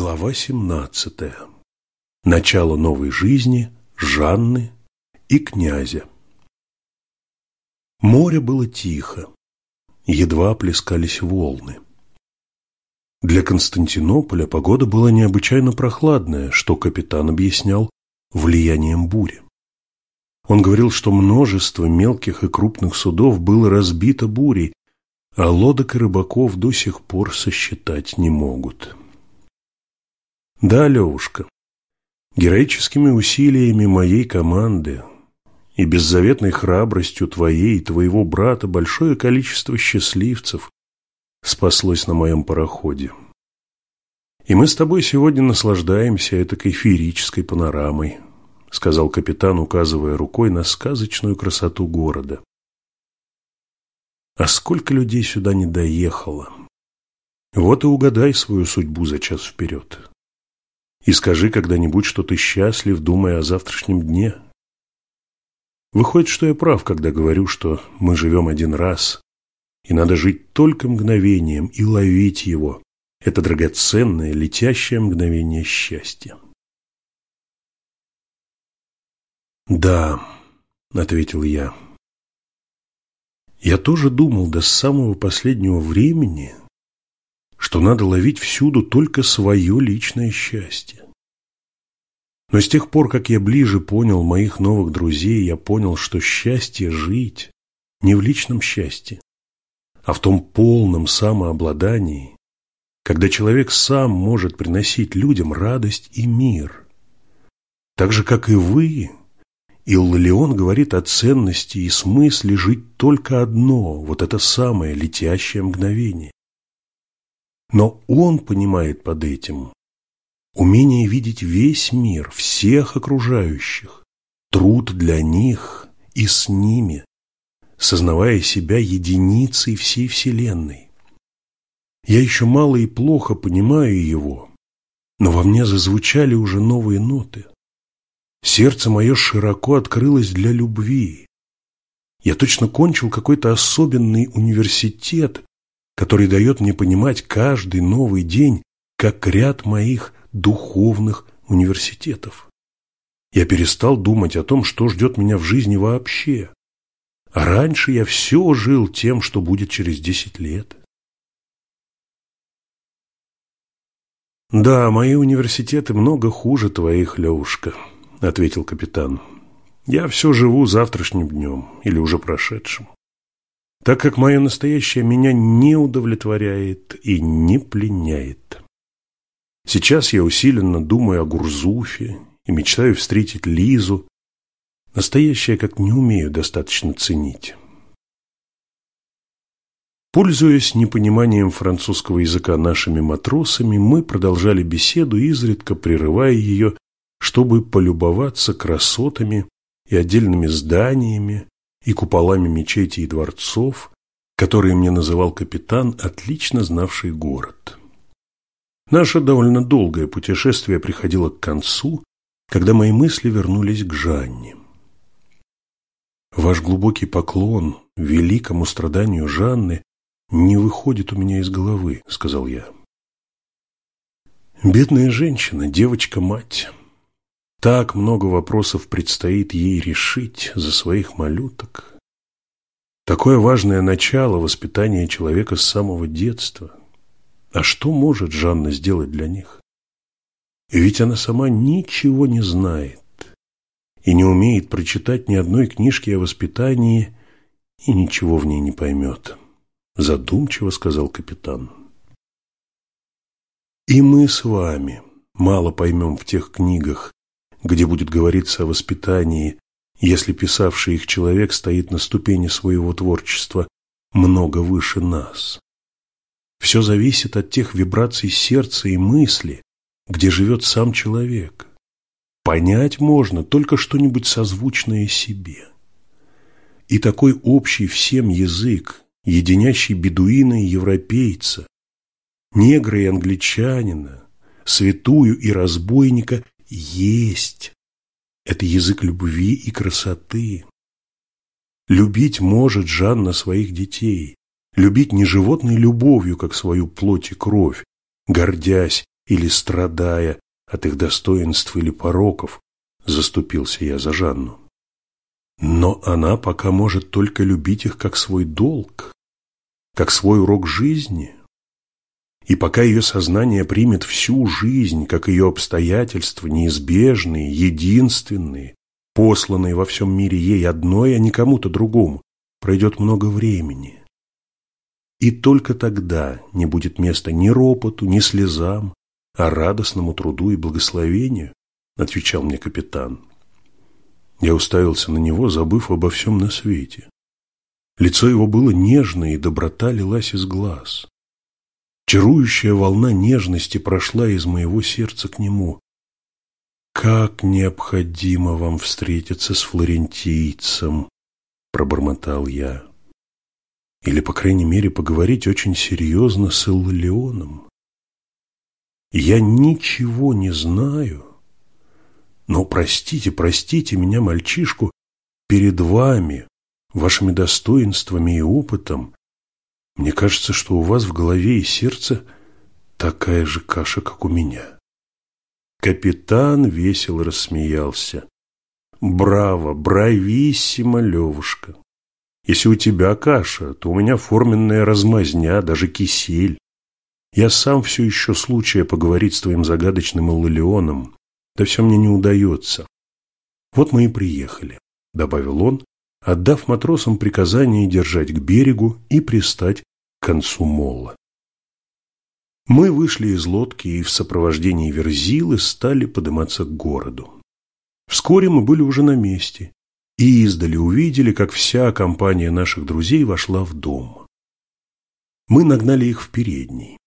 Глава 17. Начало новой жизни Жанны и князя. Море было тихо, едва плескались волны. Для Константинополя погода была необычайно прохладная, что капитан объяснял влиянием бури. Он говорил, что множество мелких и крупных судов было разбито бурей, а лодок и рыбаков до сих пор сосчитать не могут. Да, Левушка, героическими усилиями моей команды и беззаветной храбростью твоей и твоего брата большое количество счастливцев спаслось на моем пароходе. И мы с тобой сегодня наслаждаемся этой феерической панорамой, сказал капитан, указывая рукой на сказочную красоту города. А сколько людей сюда не доехало? Вот и угадай свою судьбу за час вперед. И скажи когда-нибудь, что ты счастлив, думая о завтрашнем дне. Выходит, что я прав, когда говорю, что мы живем один раз, и надо жить только мгновением и ловить его. Это драгоценное, летящее мгновение счастья. «Да», — ответил я. «Я тоже думал до самого последнего времени, что надо ловить всюду только свое личное счастье. Но с тех пор, как я ближе понял моих новых друзей, я понял, что счастье жить не в личном счастье, а в том полном самообладании, когда человек сам может приносить людям радость и мир. Так же, как и вы, Иллион говорит о ценности и смысле жить только одно, вот это самое летящее мгновение. Но он понимает под этим умение видеть весь мир, всех окружающих, труд для них и с ними, сознавая себя единицей всей Вселенной. Я еще мало и плохо понимаю его, но во мне зазвучали уже новые ноты. Сердце мое широко открылось для любви. Я точно кончил какой-то особенный университет, который дает мне понимать каждый новый день, как ряд моих духовных университетов. Я перестал думать о том, что ждет меня в жизни вообще. Раньше я все жил тем, что будет через десять лет. «Да, мои университеты много хуже твоих, Левушка», — ответил капитан. «Я все живу завтрашним днем или уже прошедшим так как мое настоящее меня не удовлетворяет и не пленяет. Сейчас я усиленно думаю о Гурзуфе и мечтаю встретить Лизу. Настоящее как не умею достаточно ценить. Пользуясь непониманием французского языка нашими матросами, мы продолжали беседу, изредка прерывая ее, чтобы полюбоваться красотами и отдельными зданиями, и куполами мечетей и дворцов, которые мне называл капитан, отлично знавший город. Наше довольно долгое путешествие приходило к концу, когда мои мысли вернулись к Жанне. Ваш глубокий поклон великому страданию Жанны не выходит у меня из головы, сказал я. Бедная женщина, девочка-мать. Так много вопросов предстоит ей решить за своих малюток. Такое важное начало воспитания человека с самого детства. А что может Жанна сделать для них? Ведь она сама ничего не знает и не умеет прочитать ни одной книжки о воспитании и ничего в ней не поймет. Задумчиво сказал капитан. И мы с вами мало поймем в тех книгах, где будет говориться о воспитании, если писавший их человек стоит на ступени своего творчества много выше нас. Все зависит от тех вибраций сердца и мысли, где живет сам человек. Понять можно только что-нибудь созвучное себе. И такой общий всем язык, единящий бедуина и европейца, негра и англичанина, святую и разбойника есть. Это язык любви и красоты. Любить может Жанна своих детей, любить не животной любовью, как свою плоть и кровь, гордясь или страдая от их достоинств или пороков, заступился я за Жанну. Но она пока может только любить их как свой долг, как свой урок жизни. И пока ее сознание примет всю жизнь, как ее обстоятельства, неизбежные, единственные, посланные во всем мире ей одной, а не кому-то другому, пройдет много времени. И только тогда не будет места ни ропоту, ни слезам, а радостному труду и благословению, отвечал мне капитан. Я уставился на него, забыв обо всем на свете. Лицо его было нежное, и доброта лилась из глаз. Чарующая волна нежности прошла из моего сердца к нему. «Как необходимо вам встретиться с флорентийцем!» – пробормотал я. «Или, по крайней мере, поговорить очень серьезно с Иллионом. Я ничего не знаю, но простите, простите меня, мальчишку, перед вами, вашими достоинствами и опытом, мне кажется, что у вас в голове и сердце такая же каша, как у меня. Капитан весело рассмеялся. Браво, брависсимо, Левушка. Если у тебя каша, то у меня форменная размазня, даже кисель. Я сам все еще случая поговорить с твоим загадочным Иллионом. Да все мне не удается. Вот мы и приехали, добавил он, отдав матросам приказание держать к берегу и пристать к концу мола. Мы вышли из лодки и в сопровождении Верзилы стали подниматься к городу. Вскоре мы были уже на месте и издали увидели, как вся компания наших друзей вошла в дом. Мы нагнали их в передней.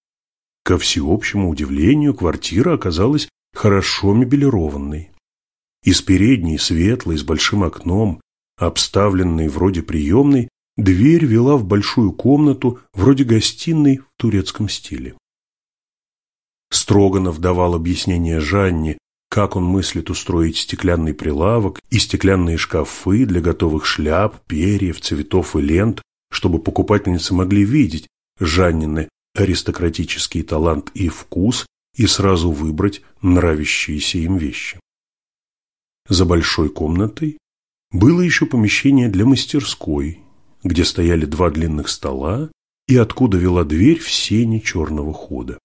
Ко всеобщему удивлению, квартира оказалась хорошо мебелированной. Из передней, светлой, с большим окном, обставленной вроде приемной, дверь вела в большую комнату, вроде гостиной в турецком стиле. Строганов давал объяснение Жанне, как он мыслит устроить стеклянный прилавок и стеклянные шкафы для готовых шляп, перьев, цветов и лент, чтобы покупательницы могли видеть Жаннины аристократический талант и вкус и сразу выбрать нравящиеся им вещи. За большой комнатой было еще помещение для мастерской, где стояли два длинных стола и откуда вела дверь в сени черного хода.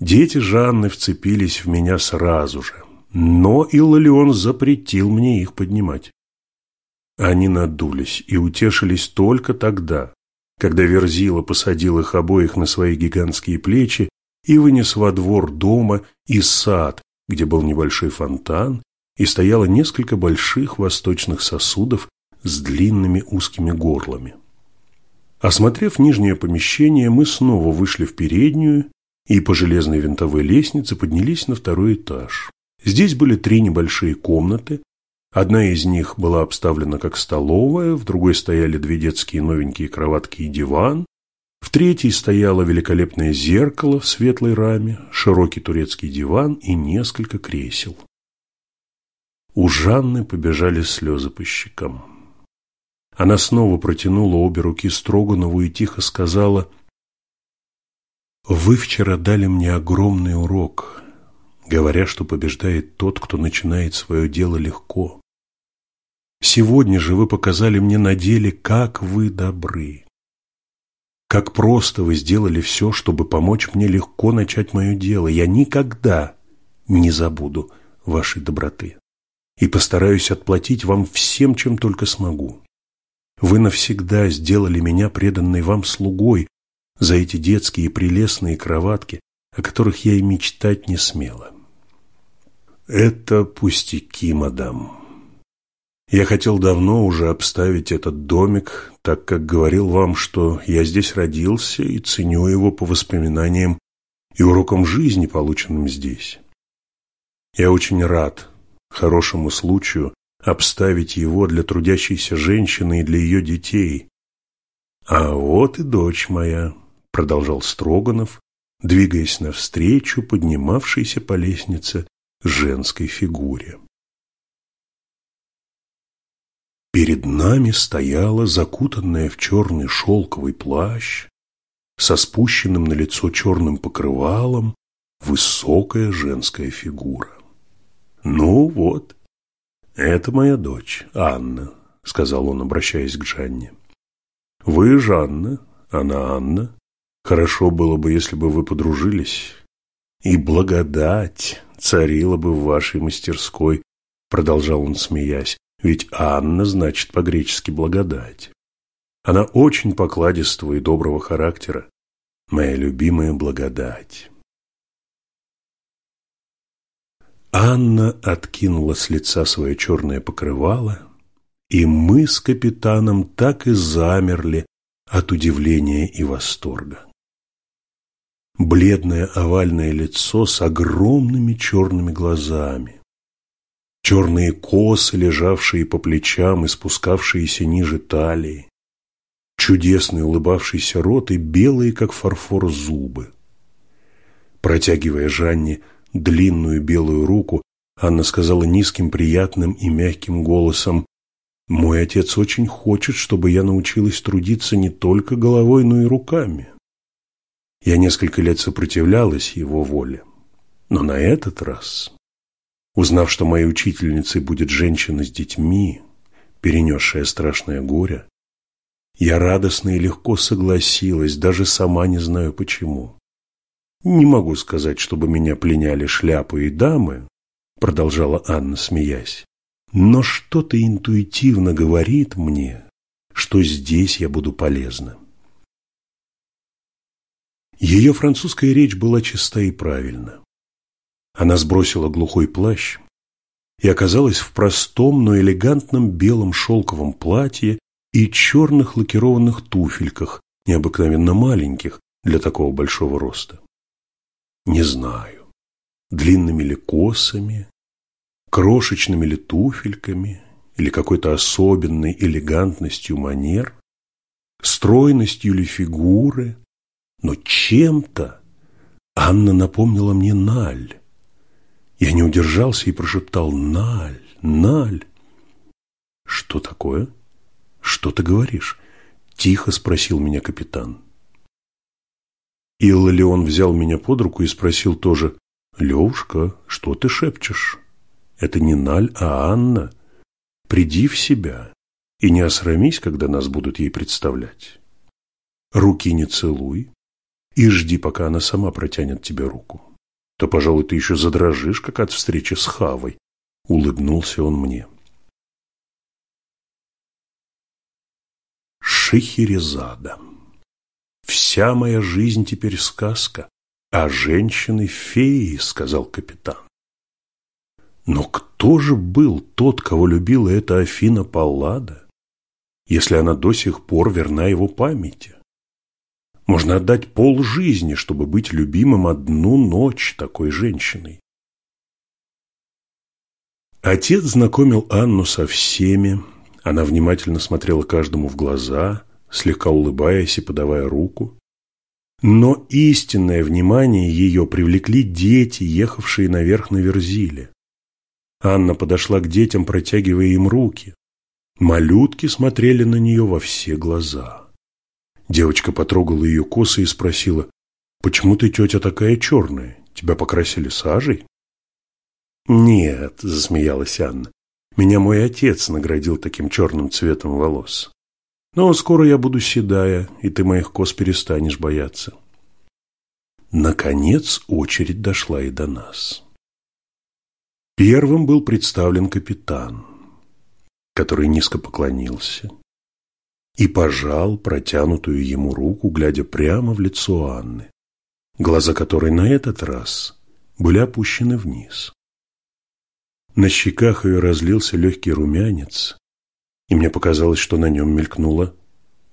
Дети Жанны вцепились в меня сразу же, но Иллалион запретил мне их поднимать. Они надулись и утешились только тогда, когда Верзила посадил их обоих на свои гигантские плечи и вынес во двор дома и сад, где был небольшой фонтан и стояло несколько больших восточных сосудов с длинными узкими горлами. Осмотрев нижнее помещение, мы снова вышли в переднюю и по железной винтовой лестнице поднялись на второй этаж. Здесь были три небольшие комнаты. Одна из них была обставлена как столовая, в другой стояли две детские новенькие кроватки и диван, в третьей стояло великолепное зеркало в светлой раме, широкий турецкий диван и несколько кресел. У Жанны побежали слезы по щекам. Она снова протянула обе руки Строганову и тихо сказала, «Вы вчера дали мне огромный урок, говоря, что побеждает тот, кто начинает свое дело легко. Сегодня же вы показали мне на деле, как вы добры. Как просто вы сделали все, чтобы помочь мне легко начать мое дело. Я никогда не забуду вашей доброты и постараюсь отплатить вам всем, чем только смогу. Вы навсегда сделали меня преданной вам слугой за эти детские прелестные кроватки, о которых я и мечтать не смела. Это пустяки, мадам. Я хотел давно уже обставить этот домик, так как говорил вам, что я здесь родился и ценю его по воспоминаниям и урокам жизни, полученным здесь. Я очень рад хорошему случаю обставить его для трудящейся женщины и для ее детей. А вот и дочь моя, продолжал Строганов, двигаясь навстречу поднимавшейся по лестнице женской фигуре. Перед нами стояла закутанная в черный шелковый плащ со спущенным на лицо черным покрывалом высокая женская фигура. «Ну вот, это моя дочь, Анна», — сказал он, обращаясь к Жанне. «Вы Жанна, она Анна. Хорошо было бы, если бы вы подружились. И благодать царила бы в вашей мастерской», — продолжал он, смеясь. «Ведь Анна значит по-гречески благодать. Она очень покладистого и доброго характера. Моя любимая благодать». Анна откинула с лица свое черное покрывало, и мы с капитаном так и замерли от удивления и восторга. Бледное овальное лицо с огромными черными глазами, черные косы, лежавшие по плечам и спускавшиеся ниже талии, чудесный улыбавшийся рот и белые, как фарфор, зубы. Протягивая Жанне длинную белую руку, Анна сказала низким, приятным и мягким голосом, «Мой отец очень хочет, чтобы я научилась трудиться не только головой, но и руками». Я несколько лет сопротивлялась его воле, но на этот раз, узнав, что моей учительницей будет женщина с детьми, перенесшая страшное горе, я радостно и легко согласилась, даже сама не знаю почему. «Не могу сказать, чтобы меня пленяли шляпы и дамы», продолжала Анна, смеясь. «Но что-то интуитивно говорит мне, что здесь я буду полезна». Ее французская речь была чиста и правильна. Она сбросила глухой плащ и оказалась в простом, но элегантном белом шелковом платье и черных лакированных туфельках, необыкновенно маленьких для такого большого роста. Не знаю, длинными ли косами, крошечными ли туфельками или какой-то особенной элегантностью манер, стройностью ли фигуры, но чем-то Анна напомнила мне Наль. Я не удержался и прошептал «Наль, Наль». «Что такое? Что ты говоришь?» – тихо спросил меня капитан. Иллалион взял меня под руку и спросил тоже, «Левушка, что ты шепчешь? Это не Наль, а Анна. Приди в себя и не осрамись, когда нас будут ей представлять. Руки не целуй и жди, пока она сама протянет тебе руку. То, пожалуй, ты еще задрожишь, как от встречи с Хавой», — улыбнулся он мне. Шехерезада Вся моя жизнь теперь сказка, а женщины – феи, сказал капитан. Но кто же был тот, кого любила эта Афина Паллада, если она до сих пор верна его памяти? Можно отдать пол жизни, чтобы быть любимым одну ночь такой женщиной. Отец знакомил Анну со всеми, она внимательно смотрела каждому в глаза, слегка улыбаясь и подавая руку. Но истинное внимание ее привлекли дети, ехавшие наверх на Верзиле. Анна подошла к детям, протягивая им руки. Малютки смотрели на нее во все глаза. Девочка потрогала ее косы и спросила, «Почему ты, тетя, такая черная? Тебя покрасили сажей?» «Нет», – засмеялась Анна, – «меня мой отец наградил таким черным цветом волос». Но скоро я буду седая, и ты моих кос перестанешь бояться. Наконец очередь дошла и до нас. Первым был представлен капитан, который низко поклонился и пожал протянутую ему руку, глядя прямо в лицо Анны, глаза которой на этот раз были опущены вниз. На щеках ее разлился легкий румянец, и мне показалось, что на нем мелькнуло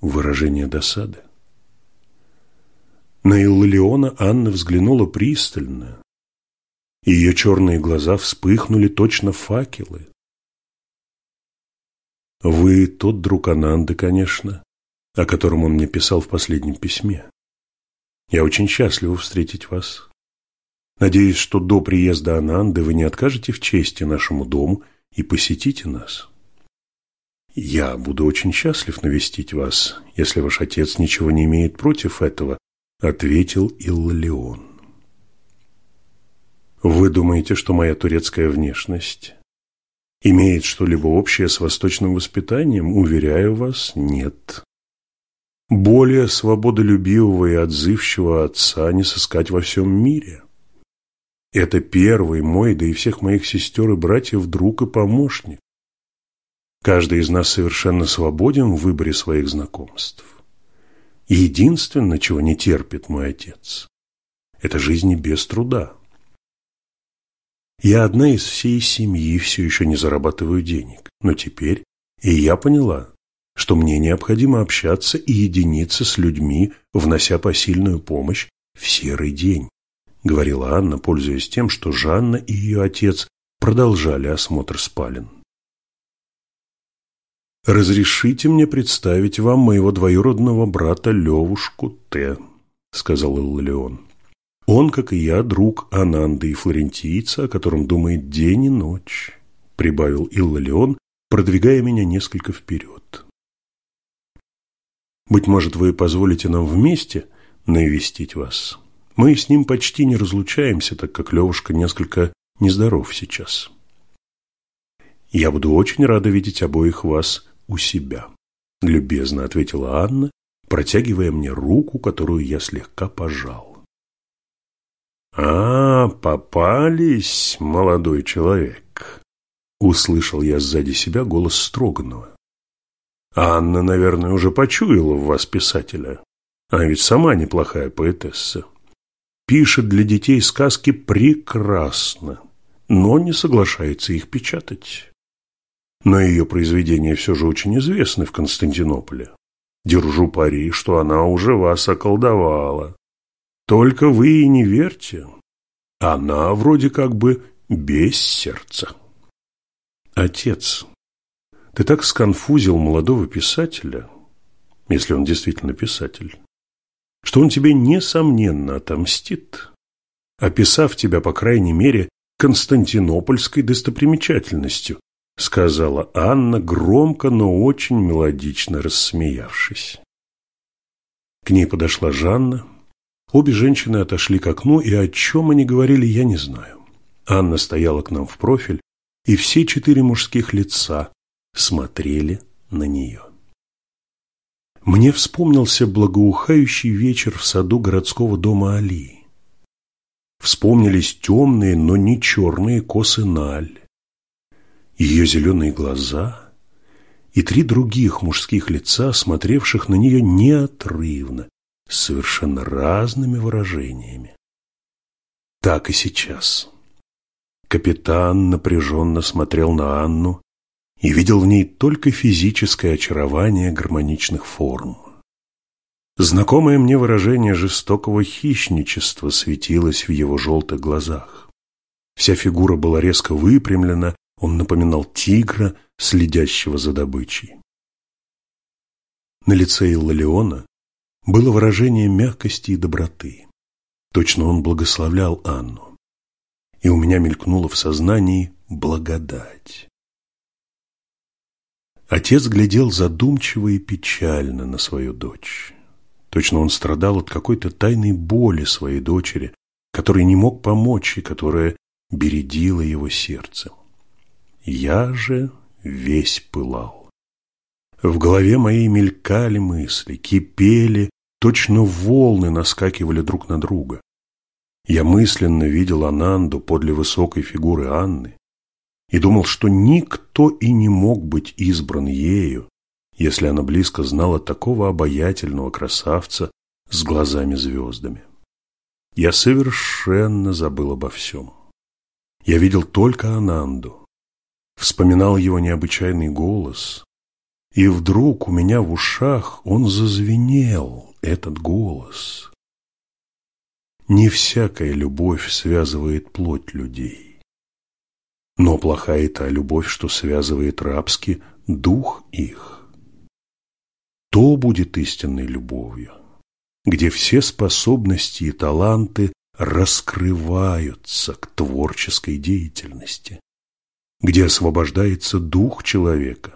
выражение досады. На Иллиона Анна взглянула пристально, и ее черные глаза вспыхнули точно факелы. «Вы тот друг Ананды, конечно, о котором он мне писал в последнем письме. Я очень счастлива встретить вас. Надеюсь, что до приезда Ананды вы не откажете в чести нашему дому и посетите нас». «Я буду очень счастлив навестить вас, если ваш отец ничего не имеет против этого», — ответил Иллион. Вы думаете, что моя турецкая внешность имеет что-либо общее с восточным воспитанием? Уверяю вас, нет. Более свободолюбивого и отзывчивого отца не сыскать во всем мире. Это первый мой, да и всех моих сестер и братьев друг и помощник. Каждый из нас совершенно свободен в выборе своих знакомств. единственное, чего не терпит мой отец, это жизни без труда. Я одна из всей семьи, все еще не зарабатываю денег. Но теперь и я поняла, что мне необходимо общаться и единиться с людьми, внося посильную помощь в серый день, говорила Анна, пользуясь тем, что Жанна и ее отец продолжали осмотр спален. «Разрешите мне представить вам моего двоюродного брата Левушку Т», — сказал Иллион. Он, как и я, друг Ананды и флорентийца, о котором думает день и ночь, прибавил Иллалион, продвигая меня несколько вперед. Быть может, вы позволите нам вместе навестить вас? Мы с ним почти не разлучаемся, так как Левушка несколько нездоров сейчас. Я буду очень рада видеть обоих вас у себя, любезно ответила Анна, протягивая мне руку, которую я слегка пожал. «А, попались, молодой человек!» Услышал я сзади себя голос Строганова. «Анна, наверное, уже почуяла в вас писателя, а ведь сама неплохая поэтесса. Пишет для детей сказки прекрасно, но не соглашается их печатать. Но ее произведения все же очень известны в Константинополе. Держу пари, что она уже вас околдовала. Только вы и не верьте. Она вроде как бы без сердца. Отец, ты так сконфузил молодого писателя, если он действительно писатель, что он тебе несомненно отомстит, описав тебя, по крайней мере, константинопольской достопримечательностью, сказала Анна, громко, но очень мелодично рассмеявшись. К ней подошла Жанна, Обе женщины отошли к окну, и о чем они говорили, я не знаю. Анна стояла к нам в профиль, и все четыре мужских лица смотрели на нее. Мне вспомнился благоухающий вечер в саду городского дома Али. Вспомнились темные, но не черные косы Наль, ее зеленые глаза и три других мужских лица, смотревших на нее неотрывно, совершенно разными выражениями. Так и сейчас. Капитан напряженно смотрел на Анну и видел в ней только физическое очарование гармоничных форм. Знакомое мне выражение жестокого хищничества светилось в его желтых глазах. Вся фигура была резко выпрямлена, он напоминал тигра, следящего за добычей. На лице Иллалиона было выражение мягкости и доброты. Точно он благословлял Анну. И у меня мелькнуло в сознании благодать. Отец глядел задумчиво и печально на свою дочь. Точно он страдал от какой-то тайной боли своей дочери, которой не мог помочь и которая бередила его сердце. Я же весь пылал. В голове моей мелькали мысли, кипели Точно волны наскакивали друг на друга. Я мысленно видел Ананду подле высокой фигуры Анны и думал, что никто и не мог быть избран ею, если она близко знала такого обаятельного красавца с глазами-звездами. Я совершенно забыл обо всем. Я видел только Ананду, вспоминал его необычайный голос, и вдруг у меня в ушах он зазвенел, этот голос. Не всякая любовь связывает плоть людей. Но плохая та любовь, что связывает рабски дух их. То будет истинной любовью, где все способности и таланты раскрываются к творческой деятельности, где освобождается дух человека,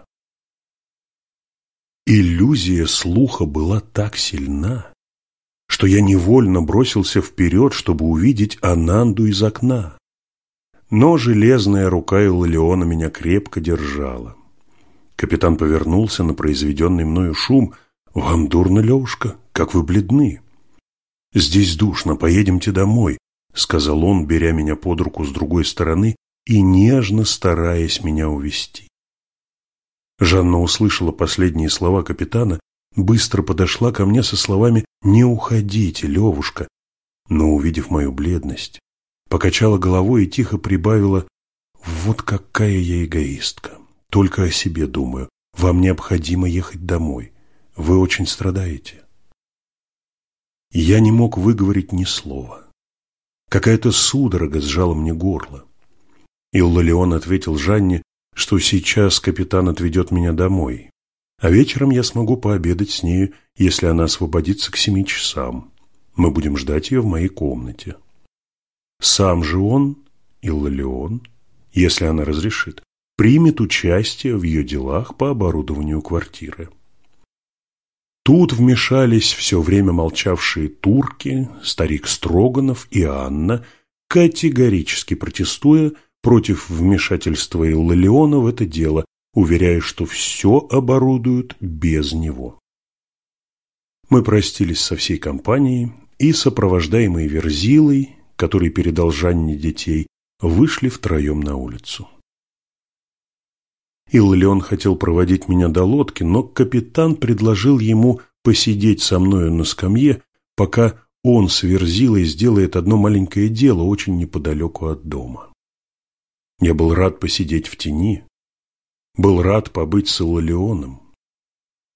Иллюзия слуха была так сильна, что я невольно бросился вперед, чтобы увидеть Ананду из окна. но железная рука Иллиона меня крепко держала. Капитан повернулся на произведенный мною шум. «Вам дурно, Левушка? Как вы бледны!» «Здесь душно, поедемте домой», — сказал он, беря меня под руку с другой стороны и нежно стараясь меня увести. Жанна услышала последние слова капитана, быстро подошла ко мне со словами «Не уходите, Левушка», но, увидев мою бледность, покачала головой и тихо прибавила «Вот какая я эгоистка, только о себе думаю, вам необходимо ехать домой, вы очень страдаете». Я не мог выговорить ни слова. Какая-то судорога сжала мне горло. Иллалион ответил Жанне, что сейчас капитан отведет меня домой, а вечером я смогу пообедать с нею, если она освободится к семи часам. Мы будем ждать ее в моей комнате. Сам же он, Иллалион, если она разрешит, примет участие в ее делах по оборудованию квартиры. Тут вмешались все время молчавшие турки, старик Строганов и Анна, категорически протестуя против вмешательства Иллалиона в это дело, уверяя, что все оборудуют без него. Мы простились со всей компанией и, сопровождаемые Верзилой, который передал Жанне детей, вышли втроем на улицу. Иллион хотел проводить меня до лодки, но капитан предложил ему посидеть со мною на скамье, пока он с Верзилой сделает одно маленькое дело очень неподалеку от дома. Я был рад посидеть в тени, был рад побыть с Иллионом.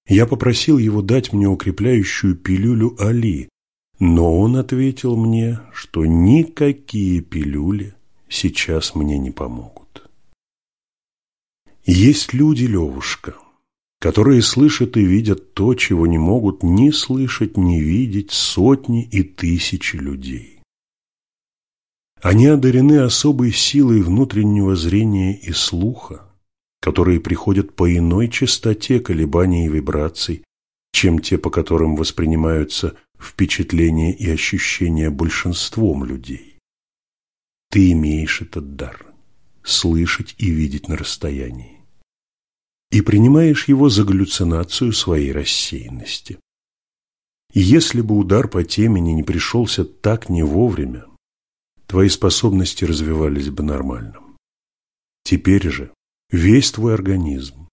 Я попросил его дать мне укрепляющую пилюлю Али, но он ответил мне, что никакие пилюли сейчас мне не помогут. Есть люди, Левушка, которые слышат и видят то, чего не могут ни слышать, ни видеть сотни и тысячи людей. Они одарены особой силой внутреннего зрения и слуха, которые приходят по иной частоте колебаний и вибраций, чем те, по которым воспринимаются впечатления и ощущения большинством людей. Ты имеешь этот дар – слышать и видеть на расстоянии и принимаешь его за галлюцинацию своей рассеянности. если бы удар по темени не пришелся так не вовремя, твои способности развивались бы нормально. Теперь же весь твой организм,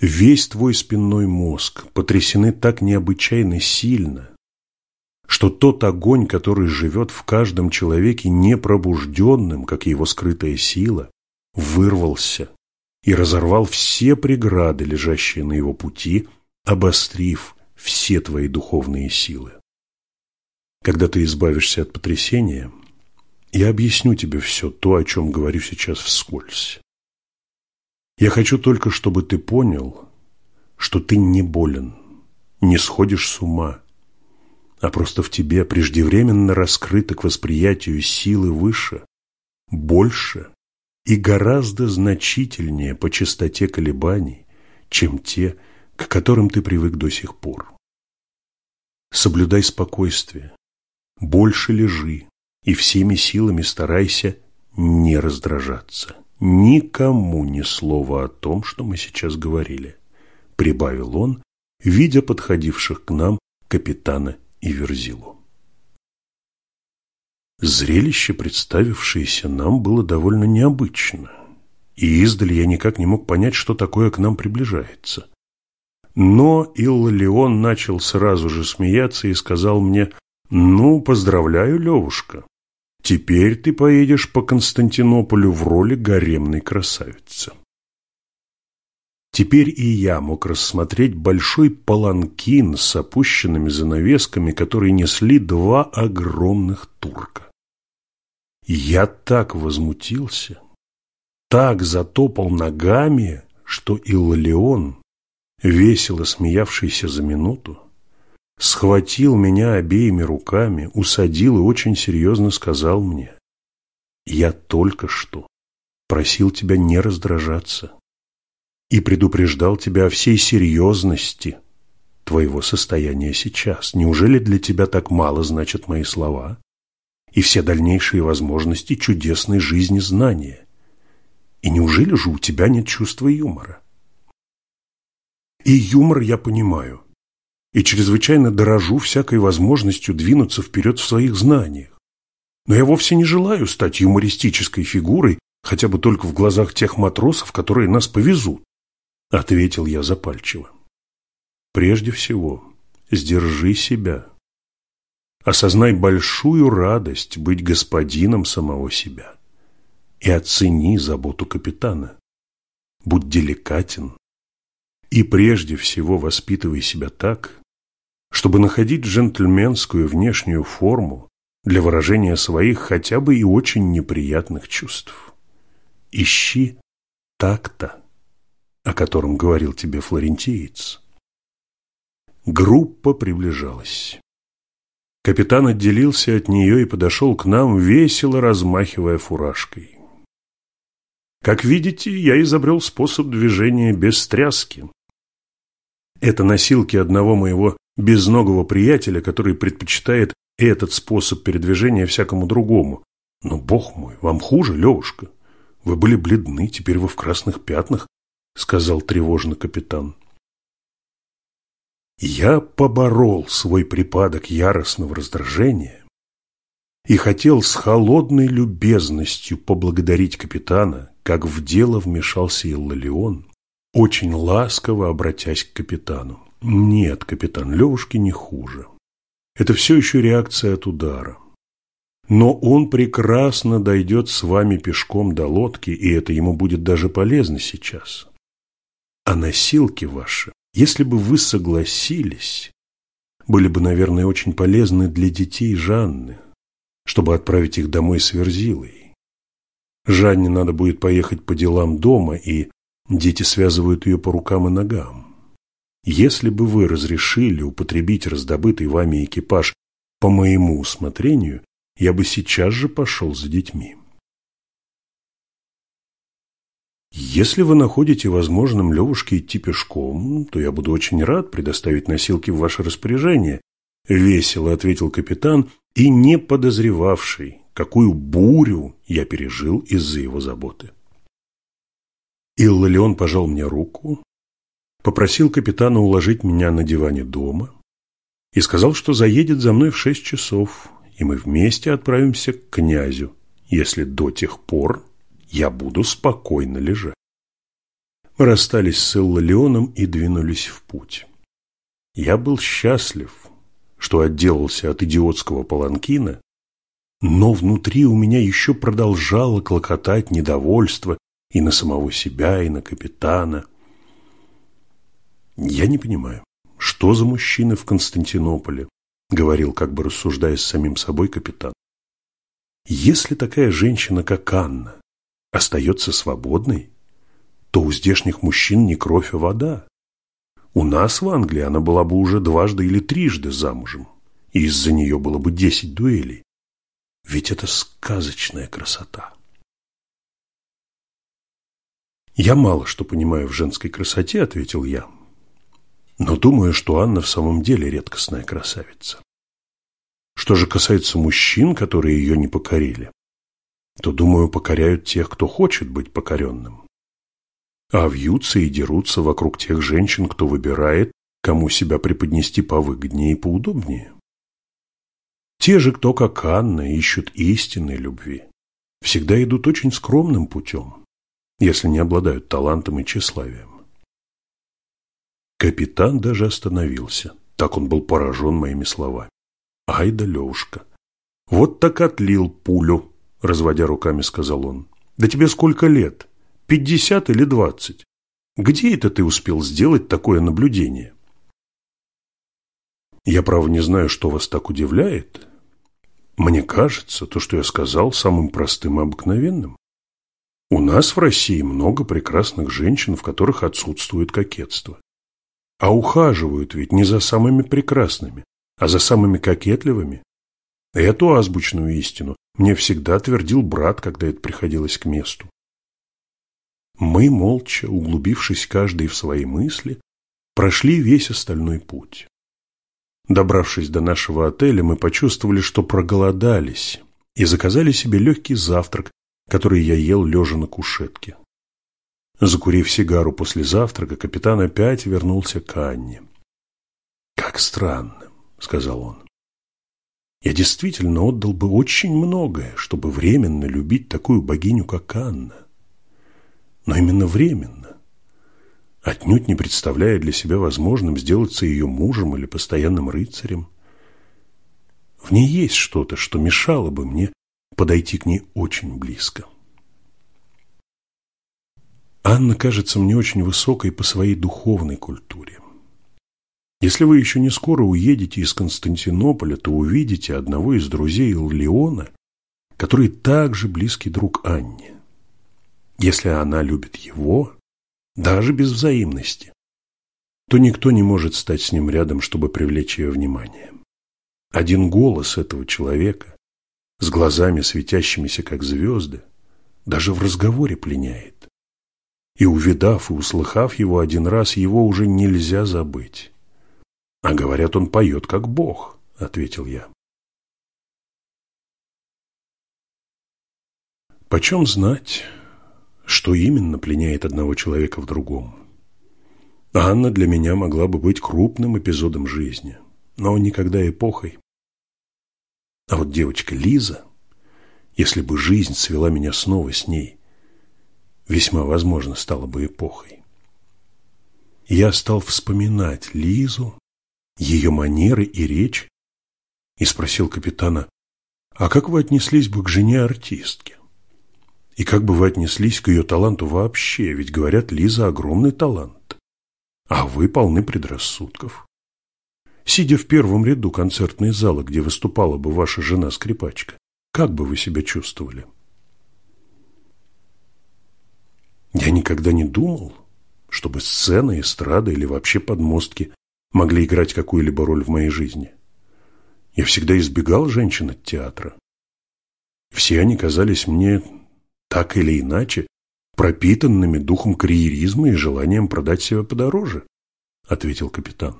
весь твой спинной мозг потрясены так необычайно сильно, что тот огонь, который живет в каждом человеке непробужденным, как его скрытая сила, вырвался и разорвал все преграды, лежащие на его пути, обострив все твои духовные силы. Когда ты избавишься от потрясения, я объясню тебе все то, о чем говорю сейчас вскользь. Я хочу только, чтобы ты понял, что ты не болен, не сходишь с ума, а просто в тебе преждевременно раскрыто к восприятию силы выше, больше и гораздо значительнее по частоте колебаний, чем те, к которым ты привык до сих пор. Соблюдай спокойствие, больше лежи и всеми силами старайся не раздражаться. Никому ни слова о том, что мы сейчас говорили, прибавил он, видя подходивших к нам капитана и Верзилу. Зрелище, представившееся нам, было довольно необычно, и издали я никак не мог понять, что такое к нам приближается. Но Иллион начал сразу же смеяться и сказал мне, «Ну, поздравляю, Левушка, теперь ты поедешь по Константинополю в роли гаремной красавицы». Теперь и я мог рассмотреть большой паланкин с опущенными занавесками, которые несли два огромных турка. Я так возмутился, так затопал ногами, что Иллион, весело смеявшийся за минуту, схватил меня обеими руками, усадил и очень серьезно сказал мне, «Я только что просил тебя не раздражаться и предупреждал тебя о всей серьезности твоего состояния сейчас. Неужели для тебя так мало значат мои слова?» и все дальнейшие возможности чудесной жизни знания. И неужели же у тебя нет чувства юмора? И юмор я понимаю, и чрезвычайно дорожу всякой возможностью двинуться вперед в своих знаниях. Но я вовсе не желаю стать юмористической фигурой, хотя бы только в глазах тех матросов, которые нас повезут, — ответил я запальчиво. Прежде всего, сдержи себя. Осознай большую радость быть господином самого себя и оцени заботу капитана. Будь деликатен и прежде всего воспитывай себя так, чтобы находить джентльменскую внешнюю форму для выражения своих хотя бы и очень неприятных чувств. Ищи такта, о котором говорил тебе флорентиец. Группа приближалась. Капитан отделился от нее и подошел к нам, весело размахивая фуражкой. Как видите, я изобрел способ движения без тряски. Это носилки одного моего безногого приятеля, который предпочитает этот способ передвижения всякому другому. Но, бог мой, вам хуже, Левушка. Вы были бледны, теперь вы в красных пятнах, сказал тревожно капитан. Я поборол свой припадок яростного раздражения и хотел с холодной любезностью поблагодарить капитана, как в дело вмешался Иллалион, очень ласково обратясь к капитану. Нет, капитан, Левушке не хуже. Это все еще реакция от удара. Но он прекрасно дойдет с вами пешком до лодки, и это ему будет даже полезно сейчас. А носилки ваши если бы вы согласились, были бы, наверное, очень полезны для детей Жанны, чтобы отправить их домой с Верзилой. Жанне надо будет поехать по делам дома, и дети связывают ее по рукам и ногам. Если бы вы разрешили употребить раздобытый вами экипаж по моему усмотрению, я бы сейчас же пошел за детьми. Если вы находите возможным Левушке идти пешком, то я буду очень рад предоставить носилки в ваше распоряжение, весело ответил капитан и не подозревавший, какую бурю я пережил из-за его заботы. Иллалион пожал мне руку, попросил капитана уложить меня на диване дома и сказал, что заедет за мной в шесть часов, и мы вместе отправимся к князю, если до тех пор я буду спокойно лежать. Мы расстались с Иллалионом и двинулись в путь. Я был счастлив, что отделался от идиотского паланкина, но внутри у меня еще продолжало клокотать недовольство и на самого себя, и на капитана. Я не понимаю, что за мужчины в Константинополе, говорил, как бы рассуждая с самим собой капитан. Если такая женщина, как Анна, остается свободной, то у здешних мужчин не кровь, а вода. У нас в Англии она была бы уже дважды или трижды замужем, и из-за нее было бы десять дуэлей. Ведь это сказочная красота. «Я мало что понимаю в женской красоте», — ответил я. «Но думаю, что Анна в самом деле редкостная красавица. Что же касается мужчин, которые ее не покорили, то, думаю, покоряют тех, кто хочет быть покоренным. А вьются и дерутся вокруг тех женщин, кто выбирает, кому себя преподнести повыгоднее и поудобнее. Те же, кто, как Анна, ищут истинной любви, всегда идут очень скромным путем, если не обладают талантом и тщеславием. Капитан даже остановился, так он был поражен моими словами. Ай да Левушка, вот так отлил пулю разводя руками, сказал он. Да тебе сколько лет? Пятьдесят или двадцать? Где это ты успел сделать такое наблюдение? Я, право, не знаю, что вас так удивляет. Мне кажется, то, что я сказал, самым простым и обыкновенным. У нас в России много прекрасных женщин, в которых отсутствует кокетство. А ухаживают ведь не за самыми прекрасными, а за самыми кокетливыми. Эту азбучную истину мне всегда твердил брат, когда это приходилось к месту. Мы, молча, углубившись каждый в свои мысли, прошли весь остальной путь. Добравшись до нашего отеля, мы почувствовали, что проголодались и заказали себе легкий завтрак, который я ел лежа на кушетке. Закурив сигару после завтрака, капитан опять вернулся к Анне. «Как странно», — сказал он. «Я действительно отдал бы очень многое, чтобы временно любить такую богиню, как Анна. Но именно временно, отнюдь не представляя для себя возможным сделаться ее мужем или постоянным рыцарем. В ней есть что-то, что мешало бы мне подойти к ней очень близко». Анна кажется мне очень высокой по своей духовной культуре. Если вы еще не скоро уедете из Константинополя, то увидите одного из друзей Леона, который также близкий друг Анне. Если она любит его, даже без взаимности, то никто не может стать с ним рядом, чтобы привлечь ее внимание. Один голос этого человека, с глазами светящимися, как звезды, даже в разговоре пленяет. И увидав и услыхав его один раз, его уже нельзя забыть. А говорят, он поет, как Бог, ответил я. Почем знать, что именно пленяет одного человека в другом? Анна для меня могла бы быть крупным эпизодом жизни, но никогда эпохой. А вот девочка Лиза, если бы жизнь свела меня снова с ней, весьма возможно стала бы эпохой. Я стал вспоминать Лизу, ее манеры и речь, и спросил капитана, а как вы отнеслись бы к жене артистки? И как бы вы отнеслись к ее таланту вообще? Ведь, говорят, Лиза огромный талант, а вы полны предрассудков. Сидя в первом ряду концертной зала, где выступала бы ваша жена-скрипачка, как бы вы себя чувствовали? Я никогда не думал, чтобы сцена, эстрада или вообще подмостки могли играть какую-либо роль в моей жизни. Я всегда избегал женщин от театра. Все они казались мне так или иначе пропитанными духом карьеризма и желанием продать себя подороже, ответил капитан.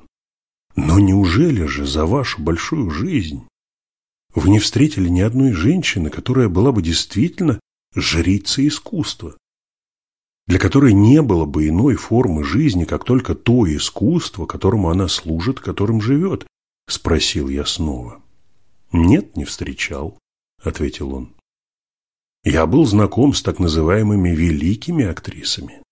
Но неужели же за вашу большую жизнь вы не встретили ни одной женщины, которая была бы действительно жрицей искусства? Для которой не было бы иной формы жизни, как только то искусство, которому она служит, которым живет? Спросил я снова. Нет, не встречал, ответил он. Я был знаком с так называемыми великими актрисами.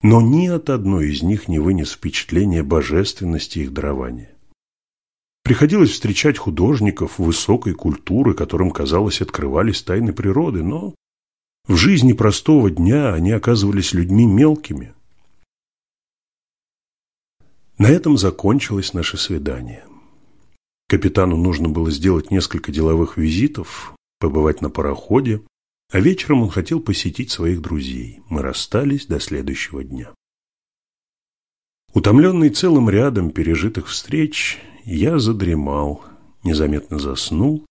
Но ни от одной из них не вынес впечатление божественности их дарования. Приходилось встречать художников высокой культуры, которым, казалось, открывались тайны природы, но в жизни простого дня они оказывались людьми мелкими. На этом закончилось наше свидание. Капитану нужно было сделать несколько деловых визитов, побывать на пароходе, а вечером он хотел посетить своих друзей. Мы расстались до следующего дня. Утомленный целым рядом пережитых встреч, я задремал, незаметно заснул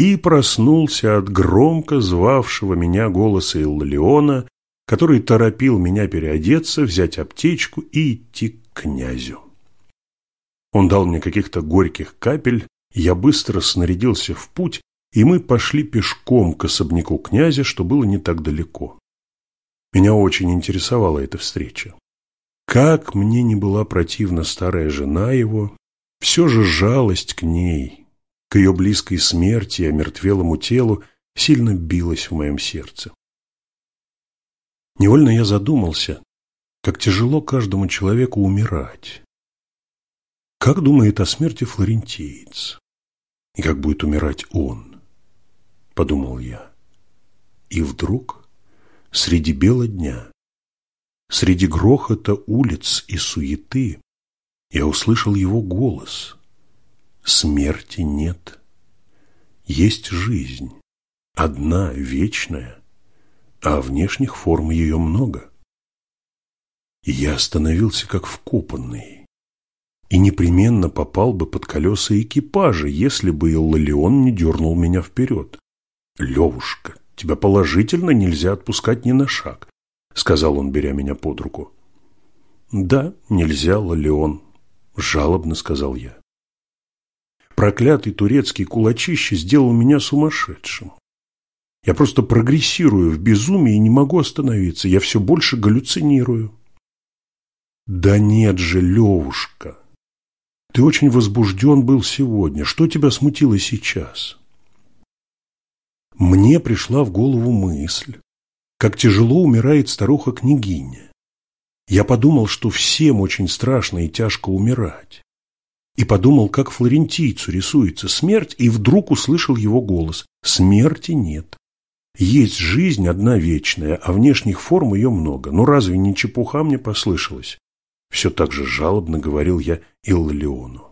и проснулся от громко звавшего меня голоса Иллиона, который торопил меня переодеться, взять аптечку и идти к князю. Он дал мне каких-то горьких капель, я быстро снарядился в путь, и мы пошли пешком к особняку князя, что было не так далеко. Меня очень интересовала эта встреча. Как мне не была противна старая жена его, все же жалость к ней, к ее близкой смерти и омертвелому телу сильно билось в моем сердце. Невольно я задумался, как тяжело каждому человеку умирать. Как думает о смерти флорентиец? И как будет умирать он? Подумал я. И вдруг, среди бела дня, среди грохота улиц и суеты, я услышал его голос, Смерти нет. Есть жизнь, одна, вечная, а внешних форм ее много. я остановился как вкопанный и непременно попал бы под колеса экипажа, если бы Иллалион не дернул меня вперед. «Левушка, тебя положительно нельзя отпускать ни на шаг», — сказал он, беря меня под руку. «Да, нельзя, Лалеон», — жалобно сказал я. Проклятый турецкий кулачище сделал меня сумасшедшим. Я просто прогрессирую в безумии и не могу остановиться. Я все больше галлюцинирую. Да нет же, Левушка. Ты очень возбужден был сегодня. Что тебя смутило сейчас? Мне пришла в голову мысль, как тяжело умирает старуха-княгиня. Я подумал, что всем очень страшно и тяжко умирать. И подумал, как флорентийцу рисуется смерть, и вдруг услышал его голос. Смерти нет. Есть жизнь одна вечная, а внешних форм ее много. Но разве не чепуха мне послышалось? Все так же жалобно говорил я Иллиону.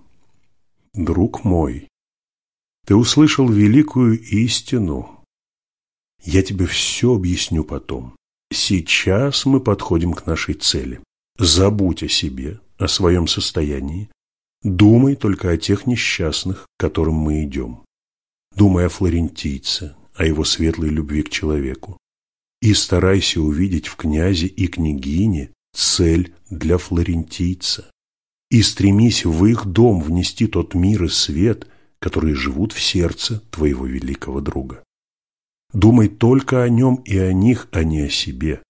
Друг мой, ты услышал великую истину. Я тебе все объясню потом. Сейчас мы подходим к нашей цели. Забудь о себе, о своем состоянии. Думай только о тех несчастных, к которым мы идем. Думай о флорентийце, о его светлой любви к человеку. И старайся увидеть в князе и княгине цель для флорентийца. И стремись в их дом внести тот мир и свет, которые живут в сердце твоего великого друга. Думай только о нем и о них, а не о себе,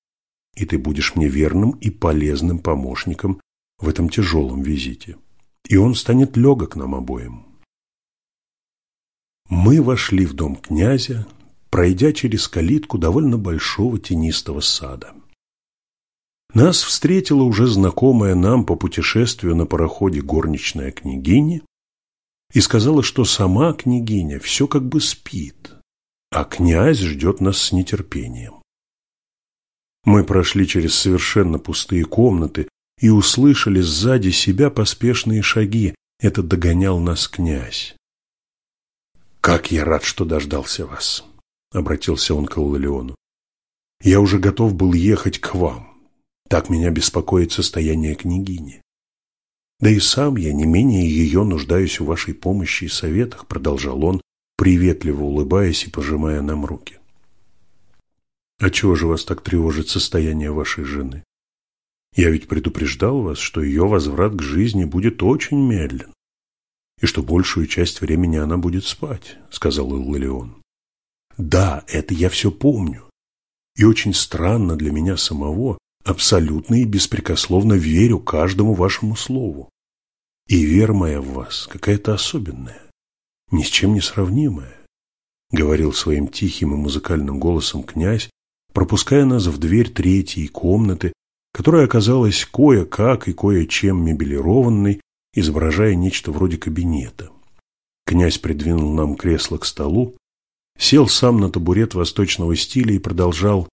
и ты будешь мне верным и полезным помощником в этом тяжелом визите. И он станет легок нам обоим. Мы вошли в дом князя, пройдя через калитку довольно большого тенистого сада. Нас встретила уже знакомая нам по путешествию на пароходе горничная княгиня и сказала, что сама княгиня все как бы спит, а князь ждет нас с нетерпением. Мы прошли через совершенно пустые комнаты и услышали сзади себя поспешные шаги. Это догонял нас князь. «Как я рад, что дождался вас!» — обратился он к Лолеону. «Я уже готов был ехать к вам. Так меня беспокоит состояние княгини. Да и сам я не менее ее нуждаюсь в вашей помощи и советах», — продолжал он, приветливо улыбаясь и пожимая нам руки. «А чего же вас так тревожит состояние вашей жены? Я ведь предупреждал вас, что ее возврат к жизни будет очень медлен, и что большую часть времени она будет спать», — сказал Иллион. Да, это я все помню. И очень странно для меня самого, абсолютно и беспрекословно верю каждому вашему слову. И вера моя в вас какая-то особенная, ни с чем не сравнимая, говорил своим тихим и музыкальным голосом князь, пропуская нас в дверь третьей комнаты, которая оказалась кое-как и кое-чем мебелированной, изображая нечто вроде кабинета. Князь придвинул нам кресло к столу, сел сам на табурет восточного стиля и продолжал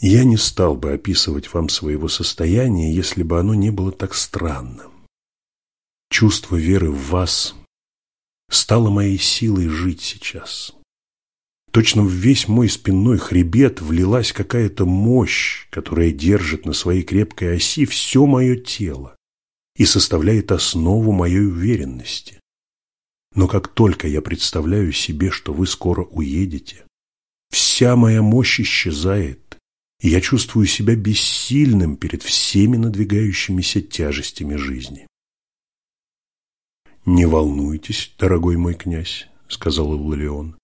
«Я не стал бы описывать вам своего состояния, если бы оно не было так странным. Чувство веры в вас стало моей силой жить сейчас. Точно в весь мой спинной хребет влилась какая-то мощь, которая держит на своей крепкой оси все мое тело и составляет основу моей уверенности. Но как только я представляю себе, что вы скоро уедете, вся моя мощь исчезает, и я чувствую себя бессильным перед всеми надвигающимися тяжестями жизни. «Не волнуйтесь, дорогой мой князь», — сказал Илларион.